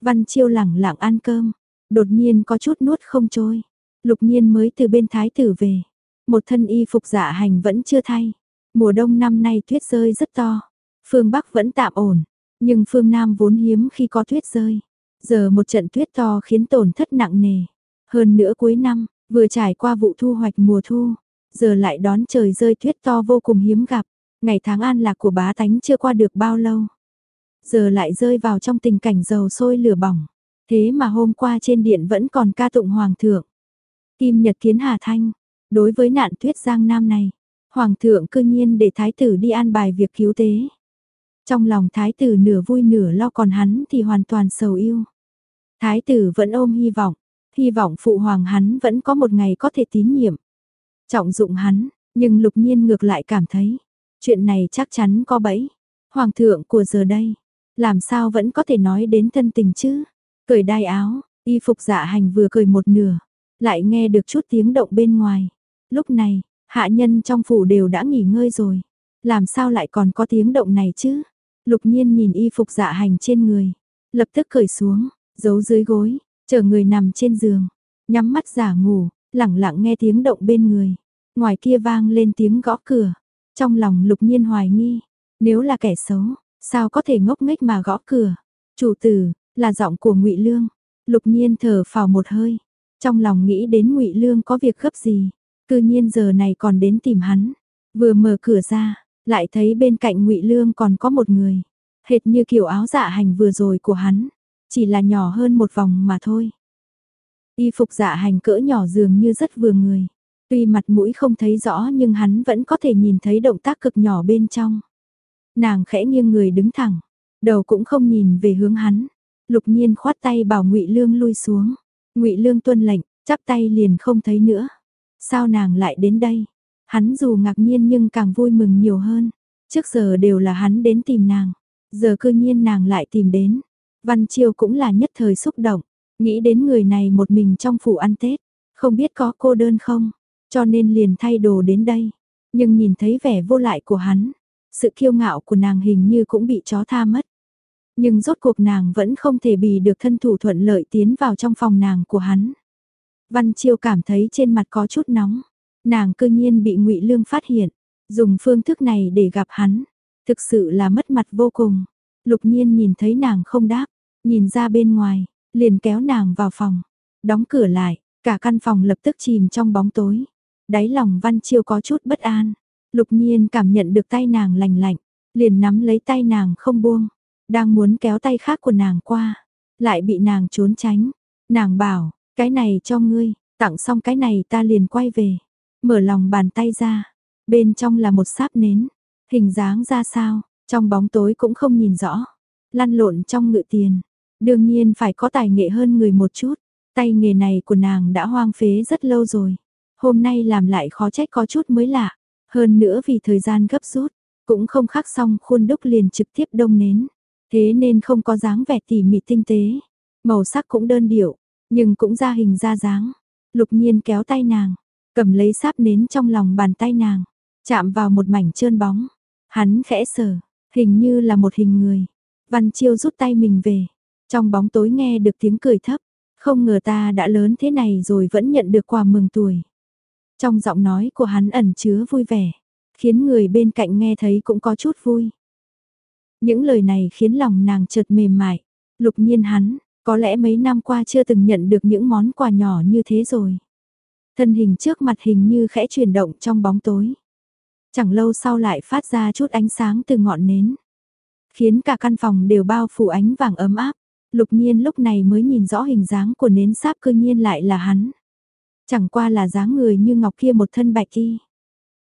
Văn chiêu lẳng lặng ăn cơm. Đột nhiên có chút nuốt không trôi. Lục nhiên mới từ bên thái tử về. Một thân y phục dạ hành vẫn chưa thay. Mùa đông năm nay tuyết rơi rất to. Phương Bắc vẫn tạm ổn. Nhưng phương Nam vốn hiếm khi có tuyết rơi. Giờ một trận tuyết to khiến tổn thất nặng nề. Hơn nữa cuối năm, vừa trải qua vụ thu hoạch mùa thu. Giờ lại đón trời rơi tuyết to vô cùng hiếm gặp. Ngày tháng an lạc của bá tánh chưa qua được bao lâu. Giờ lại rơi vào trong tình cảnh dầu sôi lửa bỏng. Thế mà hôm qua trên điện vẫn còn ca tụng hoàng thượng. Kim Nhật Kiến Hà Thanh, đối với nạn tuyết giang nam này, hoàng thượng cư nhiên để thái tử đi an bài việc cứu tế. Trong lòng thái tử nửa vui nửa lo còn hắn thì hoàn toàn sầu yêu. Thái tử vẫn ôm hy vọng, Hy vọng phụ hoàng hắn vẫn có một ngày có thể tín nhiệm. Trọng dụng hắn, nhưng lục nhiên ngược lại cảm thấy, chuyện này chắc chắn có bẫy. Hoàng thượng của giờ đây, làm sao vẫn có thể nói đến thân tình chứ? Cởi đai áo, y phục dạ hành vừa cởi một nửa, lại nghe được chút tiếng động bên ngoài. Lúc này, hạ nhân trong phủ đều đã nghỉ ngơi rồi. Làm sao lại còn có tiếng động này chứ? Lục nhiên nhìn y phục dạ hành trên người, lập tức cởi xuống, giấu dưới gối, chờ người nằm trên giường, nhắm mắt giả ngủ, lặng lặng nghe tiếng động bên người. Ngoài kia vang lên tiếng gõ cửa, trong lòng lục nhiên hoài nghi, nếu là kẻ xấu, sao có thể ngốc nghếch mà gõ cửa? Chủ tử, là giọng của Ngụy Lương. Lục Nhiên thở phào một hơi, trong lòng nghĩ đến Ngụy Lương có việc gấp gì, cư nhiên giờ này còn đến tìm hắn. Vừa mở cửa ra, lại thấy bên cạnh Ngụy Lương còn có một người, hệt như kiểu áo dạ hành vừa rồi của hắn, chỉ là nhỏ hơn một vòng mà thôi. Y phục dạ hành cỡ nhỏ dường như rất vừa người. Tuy mặt mũi không thấy rõ nhưng hắn vẫn có thể nhìn thấy động tác cực nhỏ bên trong. Nàng khẽ nghiêng người đứng thẳng, đầu cũng không nhìn về hướng hắn. Lục nhiên khoát tay bảo ngụy Lương lui xuống. ngụy Lương tuân lệnh, chắp tay liền không thấy nữa. Sao nàng lại đến đây? Hắn dù ngạc nhiên nhưng càng vui mừng nhiều hơn. Trước giờ đều là hắn đến tìm nàng. Giờ cư nhiên nàng lại tìm đến. Văn Chiêu cũng là nhất thời xúc động. Nghĩ đến người này một mình trong phủ ăn Tết. Không biết có cô đơn không? Cho nên liền thay đồ đến đây. Nhưng nhìn thấy vẻ vô lại của hắn. Sự kiêu ngạo của nàng hình như cũng bị chó tha mất. Nhưng rốt cuộc nàng vẫn không thể bì được thân thủ thuận lợi tiến vào trong phòng nàng của hắn. Văn Chiêu cảm thấy trên mặt có chút nóng. Nàng cơ nhiên bị ngụy Lương phát hiện. Dùng phương thức này để gặp hắn. Thực sự là mất mặt vô cùng. Lục nhiên nhìn thấy nàng không đáp. Nhìn ra bên ngoài. Liền kéo nàng vào phòng. Đóng cửa lại. Cả căn phòng lập tức chìm trong bóng tối. Đáy lòng Văn Chiêu có chút bất an. Lục nhiên cảm nhận được tay nàng lành lạnh. Liền nắm lấy tay nàng không buông. Đang muốn kéo tay khác của nàng qua, lại bị nàng trốn tránh. Nàng bảo, cái này cho ngươi, tặng xong cái này ta liền quay về. Mở lòng bàn tay ra, bên trong là một sáp nến, hình dáng ra sao, trong bóng tối cũng không nhìn rõ. Lăn lộn trong ngự tiền, đương nhiên phải có tài nghệ hơn người một chút. Tay nghề này của nàng đã hoang phế rất lâu rồi. Hôm nay làm lại khó trách có chút mới lạ. Hơn nữa vì thời gian gấp rút, cũng không khắc xong khuôn đúc liền trực tiếp đông nến. Thế nên không có dáng vẻ tỉ mỉ tinh tế, màu sắc cũng đơn điệu, nhưng cũng ra hình ra dáng. Lục nhiên kéo tay nàng, cầm lấy sáp nến trong lòng bàn tay nàng, chạm vào một mảnh trơn bóng. Hắn khẽ sờ, hình như là một hình người. Văn Chiêu rút tay mình về, trong bóng tối nghe được tiếng cười thấp, không ngờ ta đã lớn thế này rồi vẫn nhận được quà mừng tuổi. Trong giọng nói của hắn ẩn chứa vui vẻ, khiến người bên cạnh nghe thấy cũng có chút vui. Những lời này khiến lòng nàng chợt mềm mại. Lục nhiên hắn, có lẽ mấy năm qua chưa từng nhận được những món quà nhỏ như thế rồi. Thân hình trước mặt hình như khẽ chuyển động trong bóng tối. Chẳng lâu sau lại phát ra chút ánh sáng từ ngọn nến. Khiến cả căn phòng đều bao phủ ánh vàng ấm áp. Lục nhiên lúc này mới nhìn rõ hình dáng của nến sáp cơ nhiên lại là hắn. Chẳng qua là dáng người như ngọc kia một thân bạch y.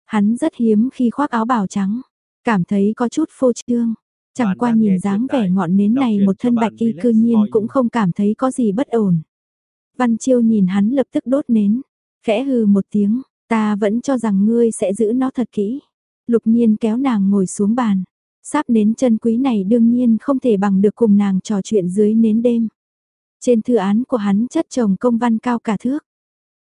Hắn rất hiếm khi khoác áo bào trắng. Cảm thấy có chút phô trương. Chẳng qua nhìn dáng vẻ ngọn nến này một thân bạch y cư nhiên cũng không cảm thấy có gì bất ổn. Văn Chiêu nhìn hắn lập tức đốt nến, khẽ hừ một tiếng, ta vẫn cho rằng ngươi sẽ giữ nó thật kỹ. Lục nhiên kéo nàng ngồi xuống bàn. Sáp nến chân quý này đương nhiên không thể bằng được cùng nàng trò chuyện dưới nến đêm. Trên thư án của hắn chất chồng công văn cao cả thước.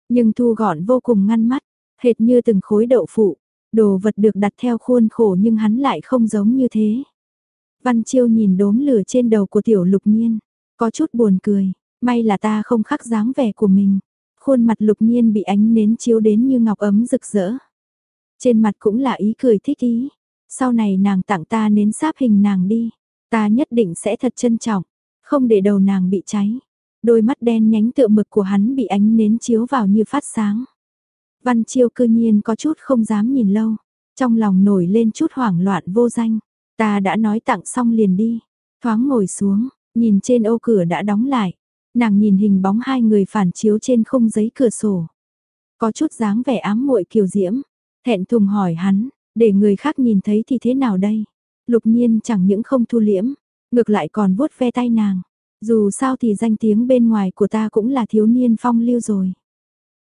Nhưng thu gọn vô cùng ngăn mắt, hệt như từng khối đậu phụ. Đồ vật được đặt theo khuôn khổ nhưng hắn lại không giống như thế. Văn Chiêu nhìn đốm lửa trên đầu của tiểu lục nhiên, có chút buồn cười, may là ta không khắc dáng vẻ của mình. Khuôn mặt lục nhiên bị ánh nến chiếu đến như ngọc ấm rực rỡ. Trên mặt cũng là ý cười thích ý. Sau này nàng tặng ta nến sáp hình nàng đi. Ta nhất định sẽ thật trân trọng, không để đầu nàng bị cháy. Đôi mắt đen nhánh tựa mực của hắn bị ánh nến chiếu vào như phát sáng. Văn Chiêu cư nhiên có chút không dám nhìn lâu, trong lòng nổi lên chút hoảng loạn vô danh. Ta đã nói tặng xong liền đi. Thoáng ngồi xuống, nhìn trên ô cửa đã đóng lại. Nàng nhìn hình bóng hai người phản chiếu trên khung giấy cửa sổ. Có chút dáng vẻ ám muội kiều diễm. Thẹn thùng hỏi hắn, để người khác nhìn thấy thì thế nào đây? Lục nhiên chẳng những không thu liễm, ngược lại còn vuốt ve tay nàng. Dù sao thì danh tiếng bên ngoài của ta cũng là thiếu niên phong lưu rồi.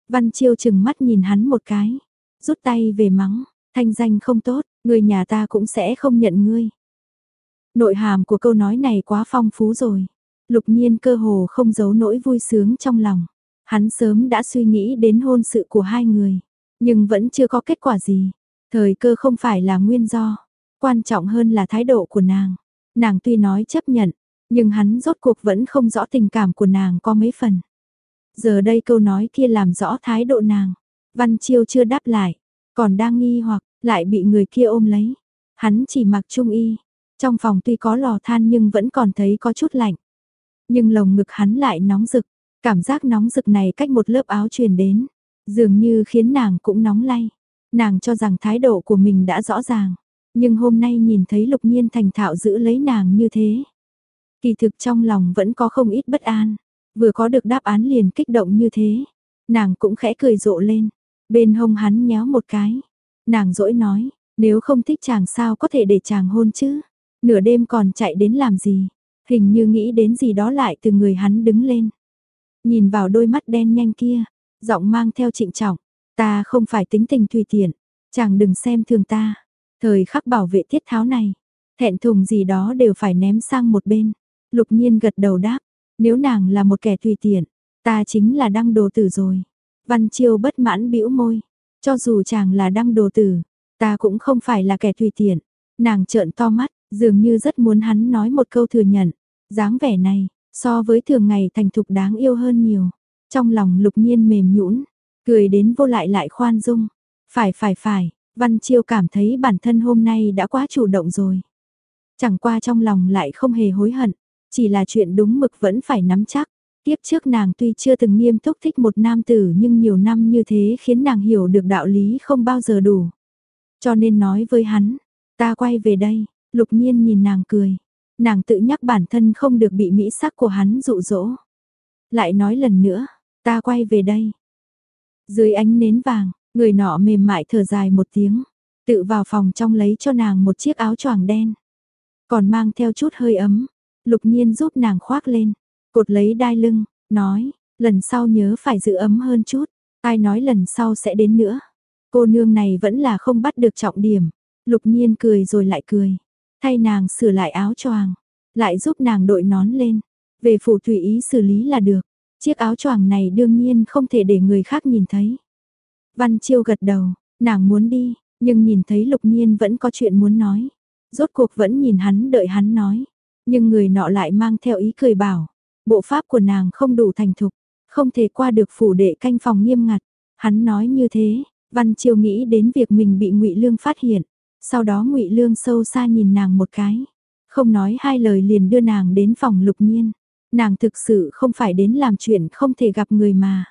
Văn Chiêu chừng mắt nhìn hắn một cái, rút tay về mắng, thanh danh không tốt, người nhà ta cũng sẽ không nhận ngươi. Nội hàm của câu nói này quá phong phú rồi. Lục nhiên cơ hồ không giấu nỗi vui sướng trong lòng. Hắn sớm đã suy nghĩ đến hôn sự của hai người, nhưng vẫn chưa có kết quả gì. Thời cơ không phải là nguyên do, quan trọng hơn là thái độ của nàng. Nàng tuy nói chấp nhận, nhưng hắn rốt cuộc vẫn không rõ tình cảm của nàng có mấy phần. Giờ đây câu nói kia làm rõ thái độ nàng. Văn Chiêu chưa đáp lại, còn đang nghi hoặc lại bị người kia ôm lấy. Hắn chỉ mặc trung y, trong phòng tuy có lò than nhưng vẫn còn thấy có chút lạnh. Nhưng lồng ngực hắn lại nóng rực, cảm giác nóng rực này cách một lớp áo truyền đến, dường như khiến nàng cũng nóng lay. Nàng cho rằng thái độ của mình đã rõ ràng, nhưng hôm nay nhìn thấy lục nhiên thành thạo giữ lấy nàng như thế. Kỳ thực trong lòng vẫn có không ít bất an, vừa có được đáp án liền kích động như thế. Nàng cũng khẽ cười rộ lên, bên hông hắn nhéo một cái. Nàng dỗi nói, nếu không thích chàng sao có thể để chàng hôn chứ? Nửa đêm còn chạy đến làm gì? Hình như nghĩ đến gì đó lại từ người hắn đứng lên. Nhìn vào đôi mắt đen nhanh kia, giọng mang theo trịnh trọng, ta không phải tính tình tùy tiện, chàng đừng xem thường ta. Thời khắc bảo vệ tiết tháo này, thẹn thùng gì đó đều phải ném sang một bên. Lục nhiên gật đầu đáp, nếu nàng là một kẻ tùy tiện, ta chính là đăng đồ tử rồi. Văn Chiêu bất mãn bĩu môi, cho dù chàng là đăng đồ tử, ta cũng không phải là kẻ tùy tiện. Nàng trợn to mắt, dường như rất muốn hắn nói một câu thừa nhận. dáng vẻ này, so với thường ngày thành thục đáng yêu hơn nhiều. Trong lòng lục nhiên mềm nhũn, cười đến vô lại lại khoan dung. Phải phải phải, Văn Chiêu cảm thấy bản thân hôm nay đã quá chủ động rồi. Chẳng qua trong lòng lại không hề hối hận, chỉ là chuyện đúng mực vẫn phải nắm chắc. Tiếp trước nàng tuy chưa từng nghiêm túc thích một nam tử nhưng nhiều năm như thế khiến nàng hiểu được đạo lý không bao giờ đủ. Cho nên nói với hắn, ta quay về đây, lục nhiên nhìn nàng cười. Nàng tự nhắc bản thân không được bị mỹ sắc của hắn dụ dỗ. Lại nói lần nữa, ta quay về đây. Dưới ánh nến vàng, người nọ mềm mại thở dài một tiếng, tự vào phòng trong lấy cho nàng một chiếc áo choàng đen. Còn mang theo chút hơi ấm, lục nhiên giúp nàng khoác lên, cột lấy đai lưng, nói, lần sau nhớ phải giữ ấm hơn chút, ai nói lần sau sẽ đến nữa. Cô nương này vẫn là không bắt được trọng điểm, lục nhiên cười rồi lại cười, thay nàng sửa lại áo choàng, lại giúp nàng đội nón lên, về phủ tùy ý xử lý là được. Chiếc áo choàng này đương nhiên không thể để người khác nhìn thấy. Văn Chiêu gật đầu, nàng muốn đi, nhưng nhìn thấy Lục Nhiên vẫn có chuyện muốn nói. Rốt cuộc vẫn nhìn hắn đợi hắn nói. Nhưng người nọ lại mang theo ý cười bảo, bộ pháp của nàng không đủ thành thục, không thể qua được phủ đệ canh phòng nghiêm ngặt. Hắn nói như thế, Văn Chiêu nghĩ đến việc mình bị Ngụy Lương phát hiện, sau đó Ngụy Lương sâu xa nhìn nàng một cái, không nói hai lời liền đưa nàng đến phòng Lục Nhiên. Nàng thực sự không phải đến làm chuyện không thể gặp người mà.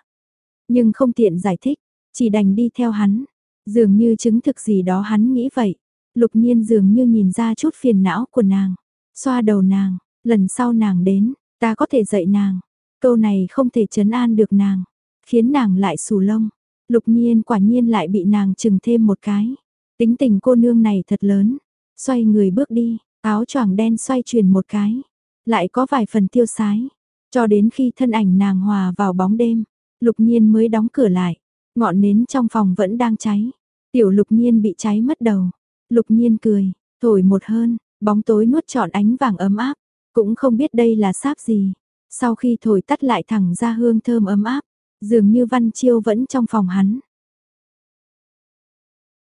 Nhưng không tiện giải thích, chỉ đành đi theo hắn. Dường như chứng thực gì đó hắn nghĩ vậy. Lục nhiên dường như nhìn ra chút phiền não của nàng. Xoa đầu nàng, lần sau nàng đến, ta có thể dạy nàng. Câu này không thể chấn an được nàng, khiến nàng lại sù lông. Lục nhiên quả nhiên lại bị nàng chừng thêm một cái. Tính tình cô nương này thật lớn. Xoay người bước đi, áo choàng đen xoay chuyển một cái lại có vài phần tiêu sái. Cho đến khi thân ảnh nàng hòa vào bóng đêm, lục nhiên mới đóng cửa lại. Ngọn nến trong phòng vẫn đang cháy. Tiểu lục nhiên bị cháy mất đầu. Lục nhiên cười, thổi một hơn, bóng tối nuốt trọn ánh vàng ấm áp. Cũng không biết đây là sáp gì. Sau khi thổi tắt lại thẳng ra hương thơm ấm áp, dường như văn chiêu vẫn trong phòng hắn.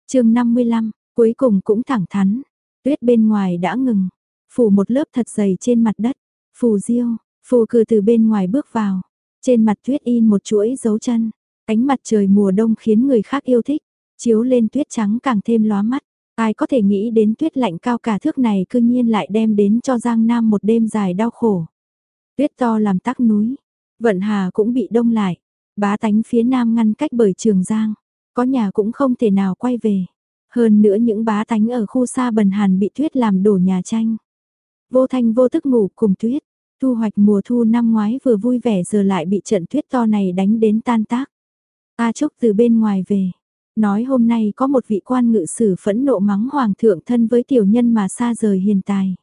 chương 55, cuối cùng cũng thẳng thắn. Tuyết bên ngoài đã ngừng, phủ một lớp thật dày trên mặt đất. Phù diêu, phù cử từ bên ngoài bước vào. Trên mặt tuyết in một chuỗi dấu chân. Ánh mặt trời mùa đông khiến người khác yêu thích. Chiếu lên tuyết trắng càng thêm lóa mắt. Ai có thể nghĩ đến tuyết lạnh cao cả thước này cư nhiên lại đem đến cho Giang Nam một đêm dài đau khổ. Tuyết to làm tắc núi. Vận hà cũng bị đông lại. Bá tánh phía nam ngăn cách bởi trường Giang. Có nhà cũng không thể nào quay về. Hơn nữa những bá tánh ở khu xa bần hàn bị tuyết làm đổ nhà tranh. Vô thanh vô tức ngủ cùng tuyết, thu hoạch mùa thu năm ngoái vừa vui vẻ giờ lại bị trận tuyết to này đánh đến tan tác. A Trúc từ bên ngoài về, nói hôm nay có một vị quan ngự sử phẫn nộ mắng hoàng thượng thân với tiểu nhân mà xa rời hiền tài.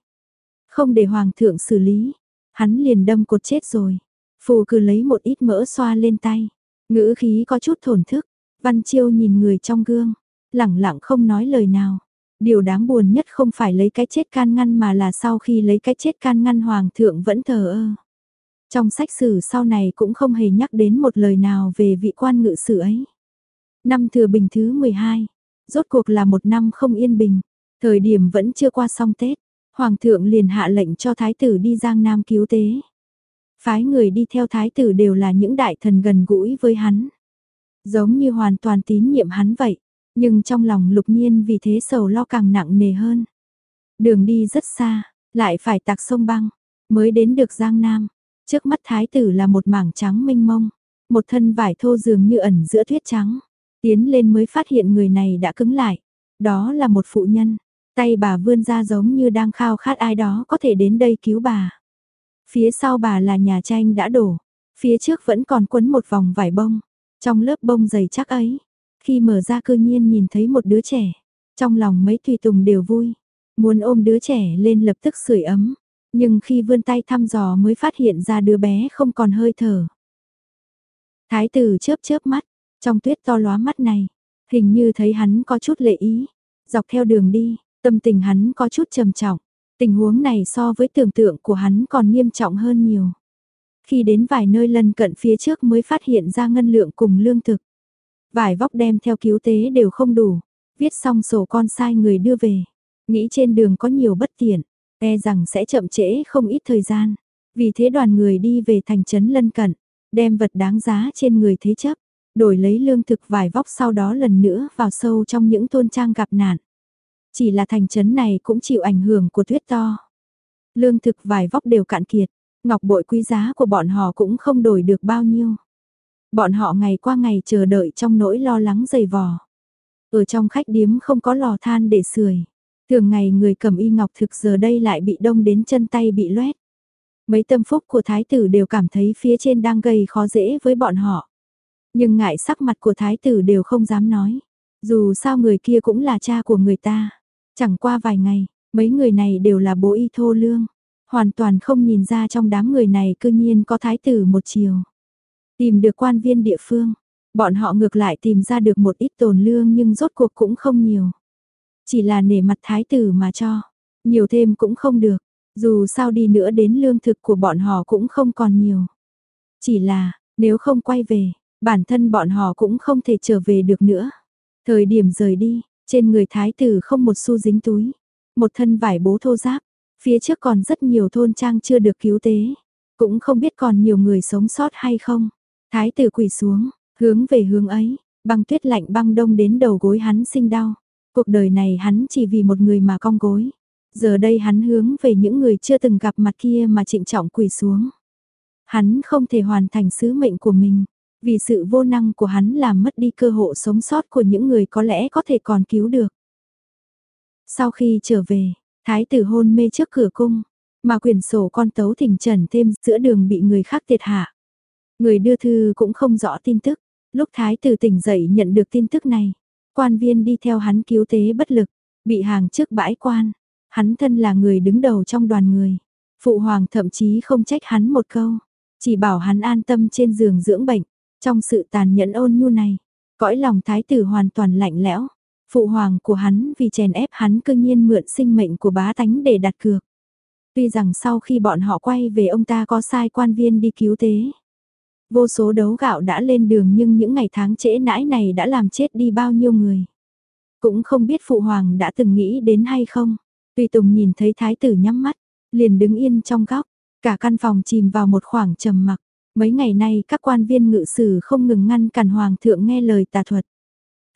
Không để hoàng thượng xử lý, hắn liền đâm cột chết rồi. Phù cứ lấy một ít mỡ xoa lên tay, ngữ khí có chút thổn thức, Văn Chiêu nhìn người trong gương, lẳng lặng không nói lời nào. Điều đáng buồn nhất không phải lấy cái chết can ngăn mà là sau khi lấy cái chết can ngăn hoàng thượng vẫn thờ ơ. Trong sách sử sau này cũng không hề nhắc đến một lời nào về vị quan ngự sử ấy. Năm thừa bình thứ 12, rốt cuộc là một năm không yên bình, thời điểm vẫn chưa qua xong Tết, Hoàng thượng liền hạ lệnh cho thái tử đi Giang Nam cứu tế. Phái người đi theo thái tử đều là những đại thần gần gũi với hắn. Giống như hoàn toàn tín nhiệm hắn vậy, nhưng trong lòng lục nhiên vì thế sầu lo càng nặng nề hơn. Đường đi rất xa, lại phải tạc sông băng, mới đến được Giang Nam. Trước mắt thái tử là một mảng trắng mênh mông, một thân vải thô dường như ẩn giữa tuyết trắng. Tiến lên mới phát hiện người này đã cứng lại. Đó là một phụ nhân, tay bà vươn ra giống như đang khao khát ai đó có thể đến đây cứu bà. Phía sau bà là nhà tranh đã đổ, phía trước vẫn còn quấn một vòng vải bông. Trong lớp bông dày chắc ấy, khi mở ra cư nhiên nhìn thấy một đứa trẻ, trong lòng mấy tùy tùng đều vui, muốn ôm đứa trẻ lên lập tức sưởi ấm, nhưng khi vươn tay thăm dò mới phát hiện ra đứa bé không còn hơi thở. Thái tử chớp chớp mắt, trong tuyết to lóa mắt này, hình như thấy hắn có chút lệ ý, dọc theo đường đi, tâm tình hắn có chút trầm trọng, tình huống này so với tưởng tượng của hắn còn nghiêm trọng hơn nhiều. Khi đến vài nơi lân cận phía trước mới phát hiện ra ngân lượng cùng lương thực. Vài vóc đem theo cứu tế đều không đủ, viết xong sổ con sai người đưa về. Nghĩ trên đường có nhiều bất tiện, e rằng sẽ chậm trễ không ít thời gian. Vì thế đoàn người đi về thành trấn lân cận, đem vật đáng giá trên người thế chấp, đổi lấy lương thực vài vóc sau đó lần nữa vào sâu trong những thôn trang gặp nạn. Chỉ là thành trấn này cũng chịu ảnh hưởng của tuyết to. Lương thực vài vóc đều cạn kiệt, ngọc bội quý giá của bọn họ cũng không đổi được bao nhiêu. Bọn họ ngày qua ngày chờ đợi trong nỗi lo lắng dày vò. Ở trong khách điếm không có lò than để sưởi. Thường ngày người cầm y ngọc thực giờ đây lại bị đông đến chân tay bị loét. Mấy tâm phúc của thái tử đều cảm thấy phía trên đang gây khó dễ với bọn họ. Nhưng ngại sắc mặt của thái tử đều không dám nói. Dù sao người kia cũng là cha của người ta. Chẳng qua vài ngày, mấy người này đều là bố y thô lương. Hoàn toàn không nhìn ra trong đám người này cư nhiên có thái tử một chiều. Tìm được quan viên địa phương, bọn họ ngược lại tìm ra được một ít tồn lương nhưng rốt cuộc cũng không nhiều. Chỉ là nể mặt thái tử mà cho, nhiều thêm cũng không được, dù sao đi nữa đến lương thực của bọn họ cũng không còn nhiều. Chỉ là, nếu không quay về, bản thân bọn họ cũng không thể trở về được nữa. Thời điểm rời đi, trên người thái tử không một xu dính túi, một thân vải bố thô giáp, phía trước còn rất nhiều thôn trang chưa được cứu tế, cũng không biết còn nhiều người sống sót hay không. Thái tử quỳ xuống, hướng về hướng ấy, băng tuyết lạnh băng đông đến đầu gối hắn sinh đau. Cuộc đời này hắn chỉ vì một người mà cong gối. Giờ đây hắn hướng về những người chưa từng gặp mặt kia mà trịnh trọng quỳ xuống. Hắn không thể hoàn thành sứ mệnh của mình, vì sự vô năng của hắn làm mất đi cơ hội sống sót của những người có lẽ có thể còn cứu được. Sau khi trở về, thái tử hôn mê trước cửa cung, mà quyển sổ con tấu thỉnh trần thêm giữa đường bị người khác tiệt hạ. Người đưa thư cũng không rõ tin tức, lúc thái tử tỉnh dậy nhận được tin tức này, quan viên đi theo hắn cứu tế bất lực, bị hàng trước bãi quan, hắn thân là người đứng đầu trong đoàn người. Phụ hoàng thậm chí không trách hắn một câu, chỉ bảo hắn an tâm trên giường dưỡng bệnh, trong sự tàn nhẫn ôn nhu này, cõi lòng thái tử hoàn toàn lạnh lẽo. Phụ hoàng của hắn vì chèn ép hắn cương nhiên mượn sinh mệnh của bá tánh để đặt cược. Tuy rằng sau khi bọn họ quay về ông ta có sai quan viên đi cứu tế. Vô số đấu gạo đã lên đường nhưng những ngày tháng trễ nãi này đã làm chết đi bao nhiêu người. Cũng không biết phụ hoàng đã từng nghĩ đến hay không. Tùy Tùng nhìn thấy thái tử nhắm mắt, liền đứng yên trong góc, cả căn phòng chìm vào một khoảng trầm mặc. Mấy ngày nay các quan viên ngự sử không ngừng ngăn cản hoàng thượng nghe lời tà thuật.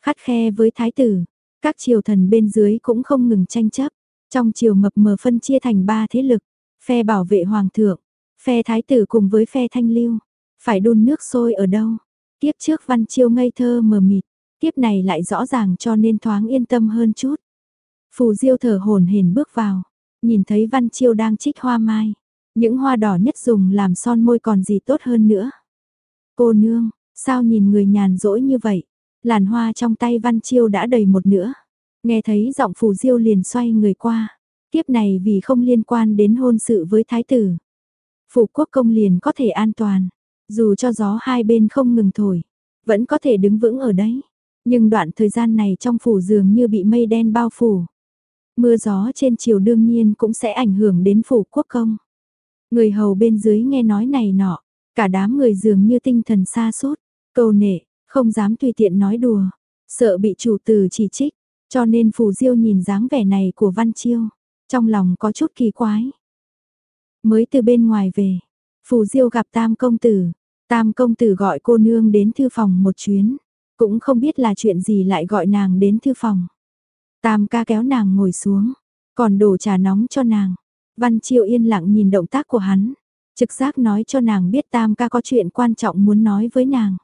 Khắt khe với thái tử, các triều thần bên dưới cũng không ngừng tranh chấp. Trong triều mập mờ phân chia thành ba thế lực, phe bảo vệ hoàng thượng, phe thái tử cùng với phe thanh lưu. Phải đun nước sôi ở đâu? Tiếp trước văn chiêu ngây thơ mờ mịt, tiếp này lại rõ ràng cho nên thoáng yên tâm hơn chút. Phù diêu thở hồn hển bước vào, nhìn thấy văn chiêu đang trích hoa mai. Những hoa đỏ nhất dùng làm son môi còn gì tốt hơn nữa. Cô nương, sao nhìn người nhàn rỗi như vậy? Làn hoa trong tay Văn Chiêu đã đầy một nữa. Nghe thấy giọng Phù Diêu liền xoay người qua. Tiếp này vì không liên quan đến hôn sự với thái tử. Phủ quốc công liền có thể an toàn. Dù cho gió hai bên không ngừng thổi, vẫn có thể đứng vững ở đấy. Nhưng đoạn thời gian này trong phủ dường như bị mây đen bao phủ. Mưa gió trên chiều đương nhiên cũng sẽ ảnh hưởng đến phủ quốc công. Người hầu bên dưới nghe nói này nọ, cả đám người dường như tinh thần xa sút cầu nể, không dám tùy tiện nói đùa, sợ bị chủ tử chỉ trích, cho nên phù diêu nhìn dáng vẻ này của Văn Chiêu, trong lòng có chút kỳ quái. Mới từ bên ngoài về, phù diêu gặp tam công tử, tam công tử gọi cô nương đến thư phòng một chuyến, cũng không biết là chuyện gì lại gọi nàng đến thư phòng. Tam ca kéo nàng ngồi xuống, còn đổ trà nóng cho nàng. Văn Chiêu yên lặng nhìn động tác của hắn, trực giác nói cho nàng biết Tam ca có chuyện quan trọng muốn nói với nàng.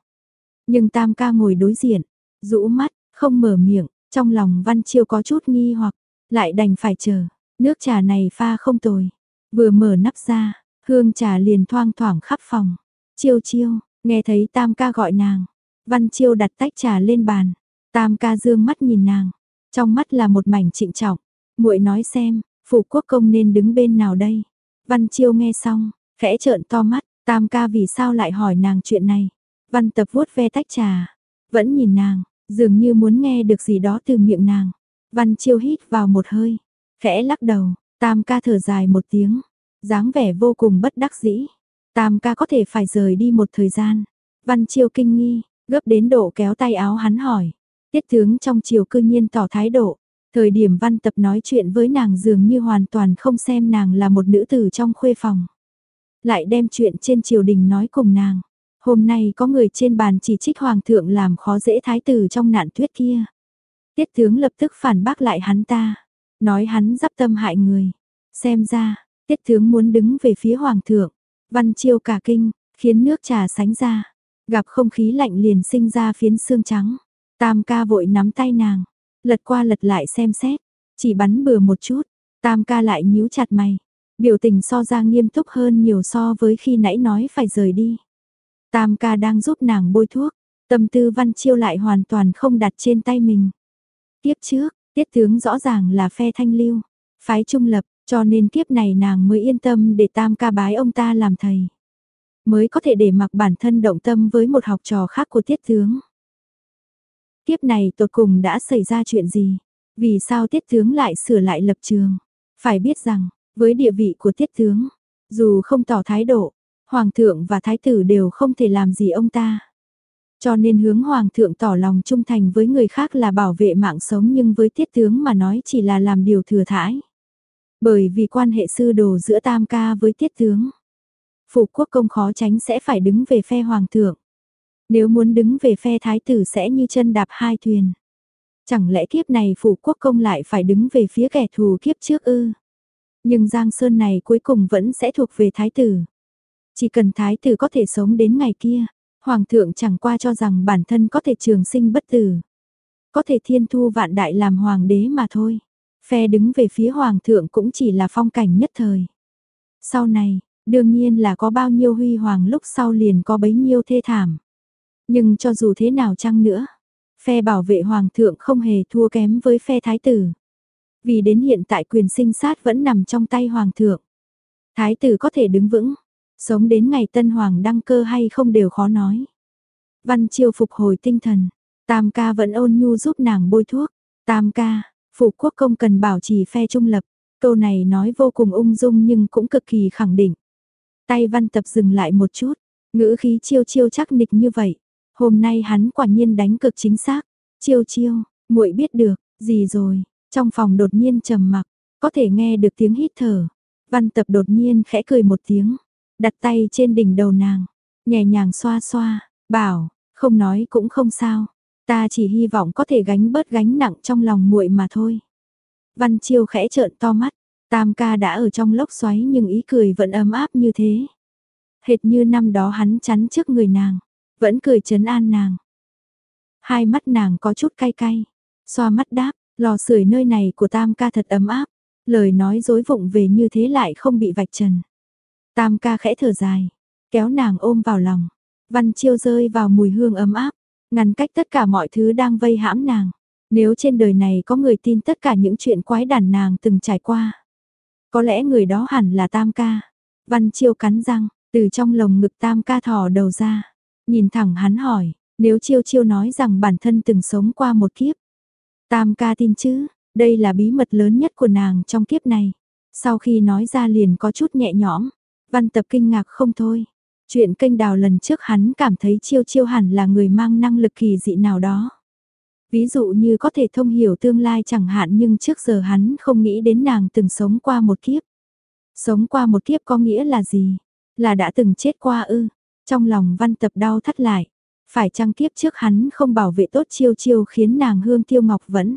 Nhưng Tam ca ngồi đối diện, rũ mắt, không mở miệng, trong lòng Văn Chiêu có chút nghi hoặc, lại đành phải chờ, nước trà này pha không tồi. Vừa mở nắp ra, hương trà liền thoang thoảng khắp phòng. Chiêu chiêu, nghe thấy Tam ca gọi nàng, Văn Chiêu đặt tách trà lên bàn, Tam ca dương mắt nhìn nàng, trong mắt là một mảnh trịnh trọng, muội nói xem, phủ quốc công nên đứng bên nào đây? Văn Chiêu nghe xong, khẽ trợn to mắt, Tam ca vì sao lại hỏi nàng chuyện này? Văn tập vuốt ve tách trà, vẫn nhìn nàng, dường như muốn nghe được gì đó từ miệng nàng. Văn Chiêu hít vào một hơi, khẽ lắc đầu, Tam ca thở dài một tiếng, dáng vẻ vô cùng bất đắc dĩ. Tam ca có thể phải rời đi một thời gian. Văn Chiêu kinh nghi, gấp đến độ kéo tay áo hắn hỏi. Tiết tướng trong chiều cư nhiên tỏ thái độ. Thời điểm văn tập nói chuyện với nàng dường như hoàn toàn không xem nàng là một nữ tử trong khuê phòng. Lại đem chuyện trên triều đình nói cùng nàng. Hôm nay có người trên bàn chỉ trích hoàng thượng làm khó dễ thái tử trong nạn tuyết kia. Tiết tướng lập tức phản bác lại hắn ta. Nói hắn dắp tâm hại người. Xem ra, tiết tướng muốn đứng về phía hoàng thượng. Văn chiêu cả kinh, khiến nước trà sánh ra. Gặp không khí lạnh liền sinh ra phiến xương trắng. Tam ca vội nắm tay nàng, lật qua lật lại xem xét, chỉ bắn bừa một chút, tam ca lại nhíu chặt mày, biểu tình so ra nghiêm túc hơn nhiều so với khi nãy nói phải rời đi. Tam ca đang giúp nàng bôi thuốc, tâm tư văn chiêu lại hoàn toàn không đặt trên tay mình. Tiếp trước, tiết tướng rõ ràng là phe thanh lưu, phái trung lập, cho nên kiếp này nàng mới yên tâm để tam ca bái ông ta làm thầy. Mới có thể để mặc bản thân động tâm với một học trò khác của tiết tướng tiếp này tột cùng đã xảy ra chuyện gì? Vì sao tiết tướng lại sửa lại lập trường? Phải biết rằng, với địa vị của tiết tướng, dù không tỏ thái độ, hoàng thượng và thái tử đều không thể làm gì ông ta. Cho nên hướng hoàng thượng tỏ lòng trung thành với người khác là bảo vệ mạng sống nhưng với tiết tướng mà nói chỉ là làm điều thừa thãi. Bởi vì quan hệ sư đồ giữa tam ca với tiết tướng. phụ quốc công khó tránh sẽ phải đứng về phe hoàng thượng. Nếu muốn đứng về phe thái tử sẽ như chân đạp hai thuyền. Chẳng lẽ kiếp này phủ quốc công lại phải đứng về phía kẻ thù kiếp trước ư? Nhưng Giang Sơn này cuối cùng vẫn sẽ thuộc về thái tử. Chỉ cần thái tử có thể sống đến ngày kia, hoàng thượng chẳng qua cho rằng bản thân có thể trường sinh bất tử. Có thể thiên thu vạn đại làm hoàng đế mà thôi. Phe đứng về phía hoàng thượng cũng chỉ là phong cảnh nhất thời. Sau này, đương nhiên là có bao nhiêu huy hoàng lúc sau liền có bấy nhiêu thê thảm. Nhưng cho dù thế nào chăng nữa, phe bảo vệ hoàng thượng không hề thua kém với phe thái tử. Vì đến hiện tại quyền sinh sát vẫn nằm trong tay hoàng thượng. Thái tử có thể đứng vững, sống đến ngày tân hoàng đăng cơ hay không đều khó nói. Văn chiêu phục hồi tinh thần, tam ca vẫn ôn nhu giúp nàng bôi thuốc. Tam ca, phụ quốc công cần bảo trì phe trung lập. Câu này nói vô cùng ung dung nhưng cũng cực kỳ khẳng định. Tay văn tập dừng lại một chút, ngữ khí chiêu chiêu chắc nịch như vậy. Hôm nay hắn quả nhiên đánh cực chính xác. Chiêu chiêu, muội biết được, gì rồi? Trong phòng đột nhiên trầm mặc, có thể nghe được tiếng hít thở. Văn tập đột nhiên khẽ cười một tiếng, đặt tay trên đỉnh đầu nàng, nhẹ nhàng xoa xoa, bảo, không nói cũng không sao. Ta chỉ hy vọng có thể gánh bớt gánh nặng trong lòng muội mà thôi. Văn Chiêu khẽ trợn to mắt, Tam ca đã ở trong lốc xoáy nhưng ý cười vẫn ấm áp như thế. Hệt như năm đó hắn chắn trước người nàng. Vẫn cười chấn an nàng. Hai mắt nàng có chút cay cay. Xoa mắt đáp, lò sưởi nơi này của tam ca thật ấm áp. Lời nói dối vụng về như thế lại không bị vạch trần. Tam ca khẽ thở dài, kéo nàng ôm vào lòng. Văn chiêu rơi vào mùi hương ấm áp, ngăn cách tất cả mọi thứ đang vây hãm nàng. Nếu trên đời này có người tin tất cả những chuyện quái đản nàng từng trải qua. Có lẽ người đó hẳn là tam ca. Văn Chiêu cắn răng, từ trong lồng ngực tam ca thò đầu ra, nhìn thẳng hắn hỏi, nếu Chiêu Chiêu nói rằng bản thân từng sống qua một kiếp. Tam ca tin chứ, đây là bí mật lớn nhất của nàng trong kiếp này. Sau khi nói ra liền có chút nhẹ nhõm, văn tập kinh ngạc không thôi. Chuyện kênh đào lần trước hắn cảm thấy chiêu chiêu hẳn là người mang năng lực kỳ dị nào đó. Ví dụ như có thể thông hiểu tương lai chẳng hạn nhưng trước giờ hắn không nghĩ đến nàng từng sống qua một kiếp. Sống qua một kiếp có nghĩa là gì? Là đã từng chết qua ư? Trong lòng văn tập đau thắt lại. Phải chăng kiếp trước hắn không bảo vệ tốt chiêu chiêu khiến nàng hương tiêu ngọc vẫn.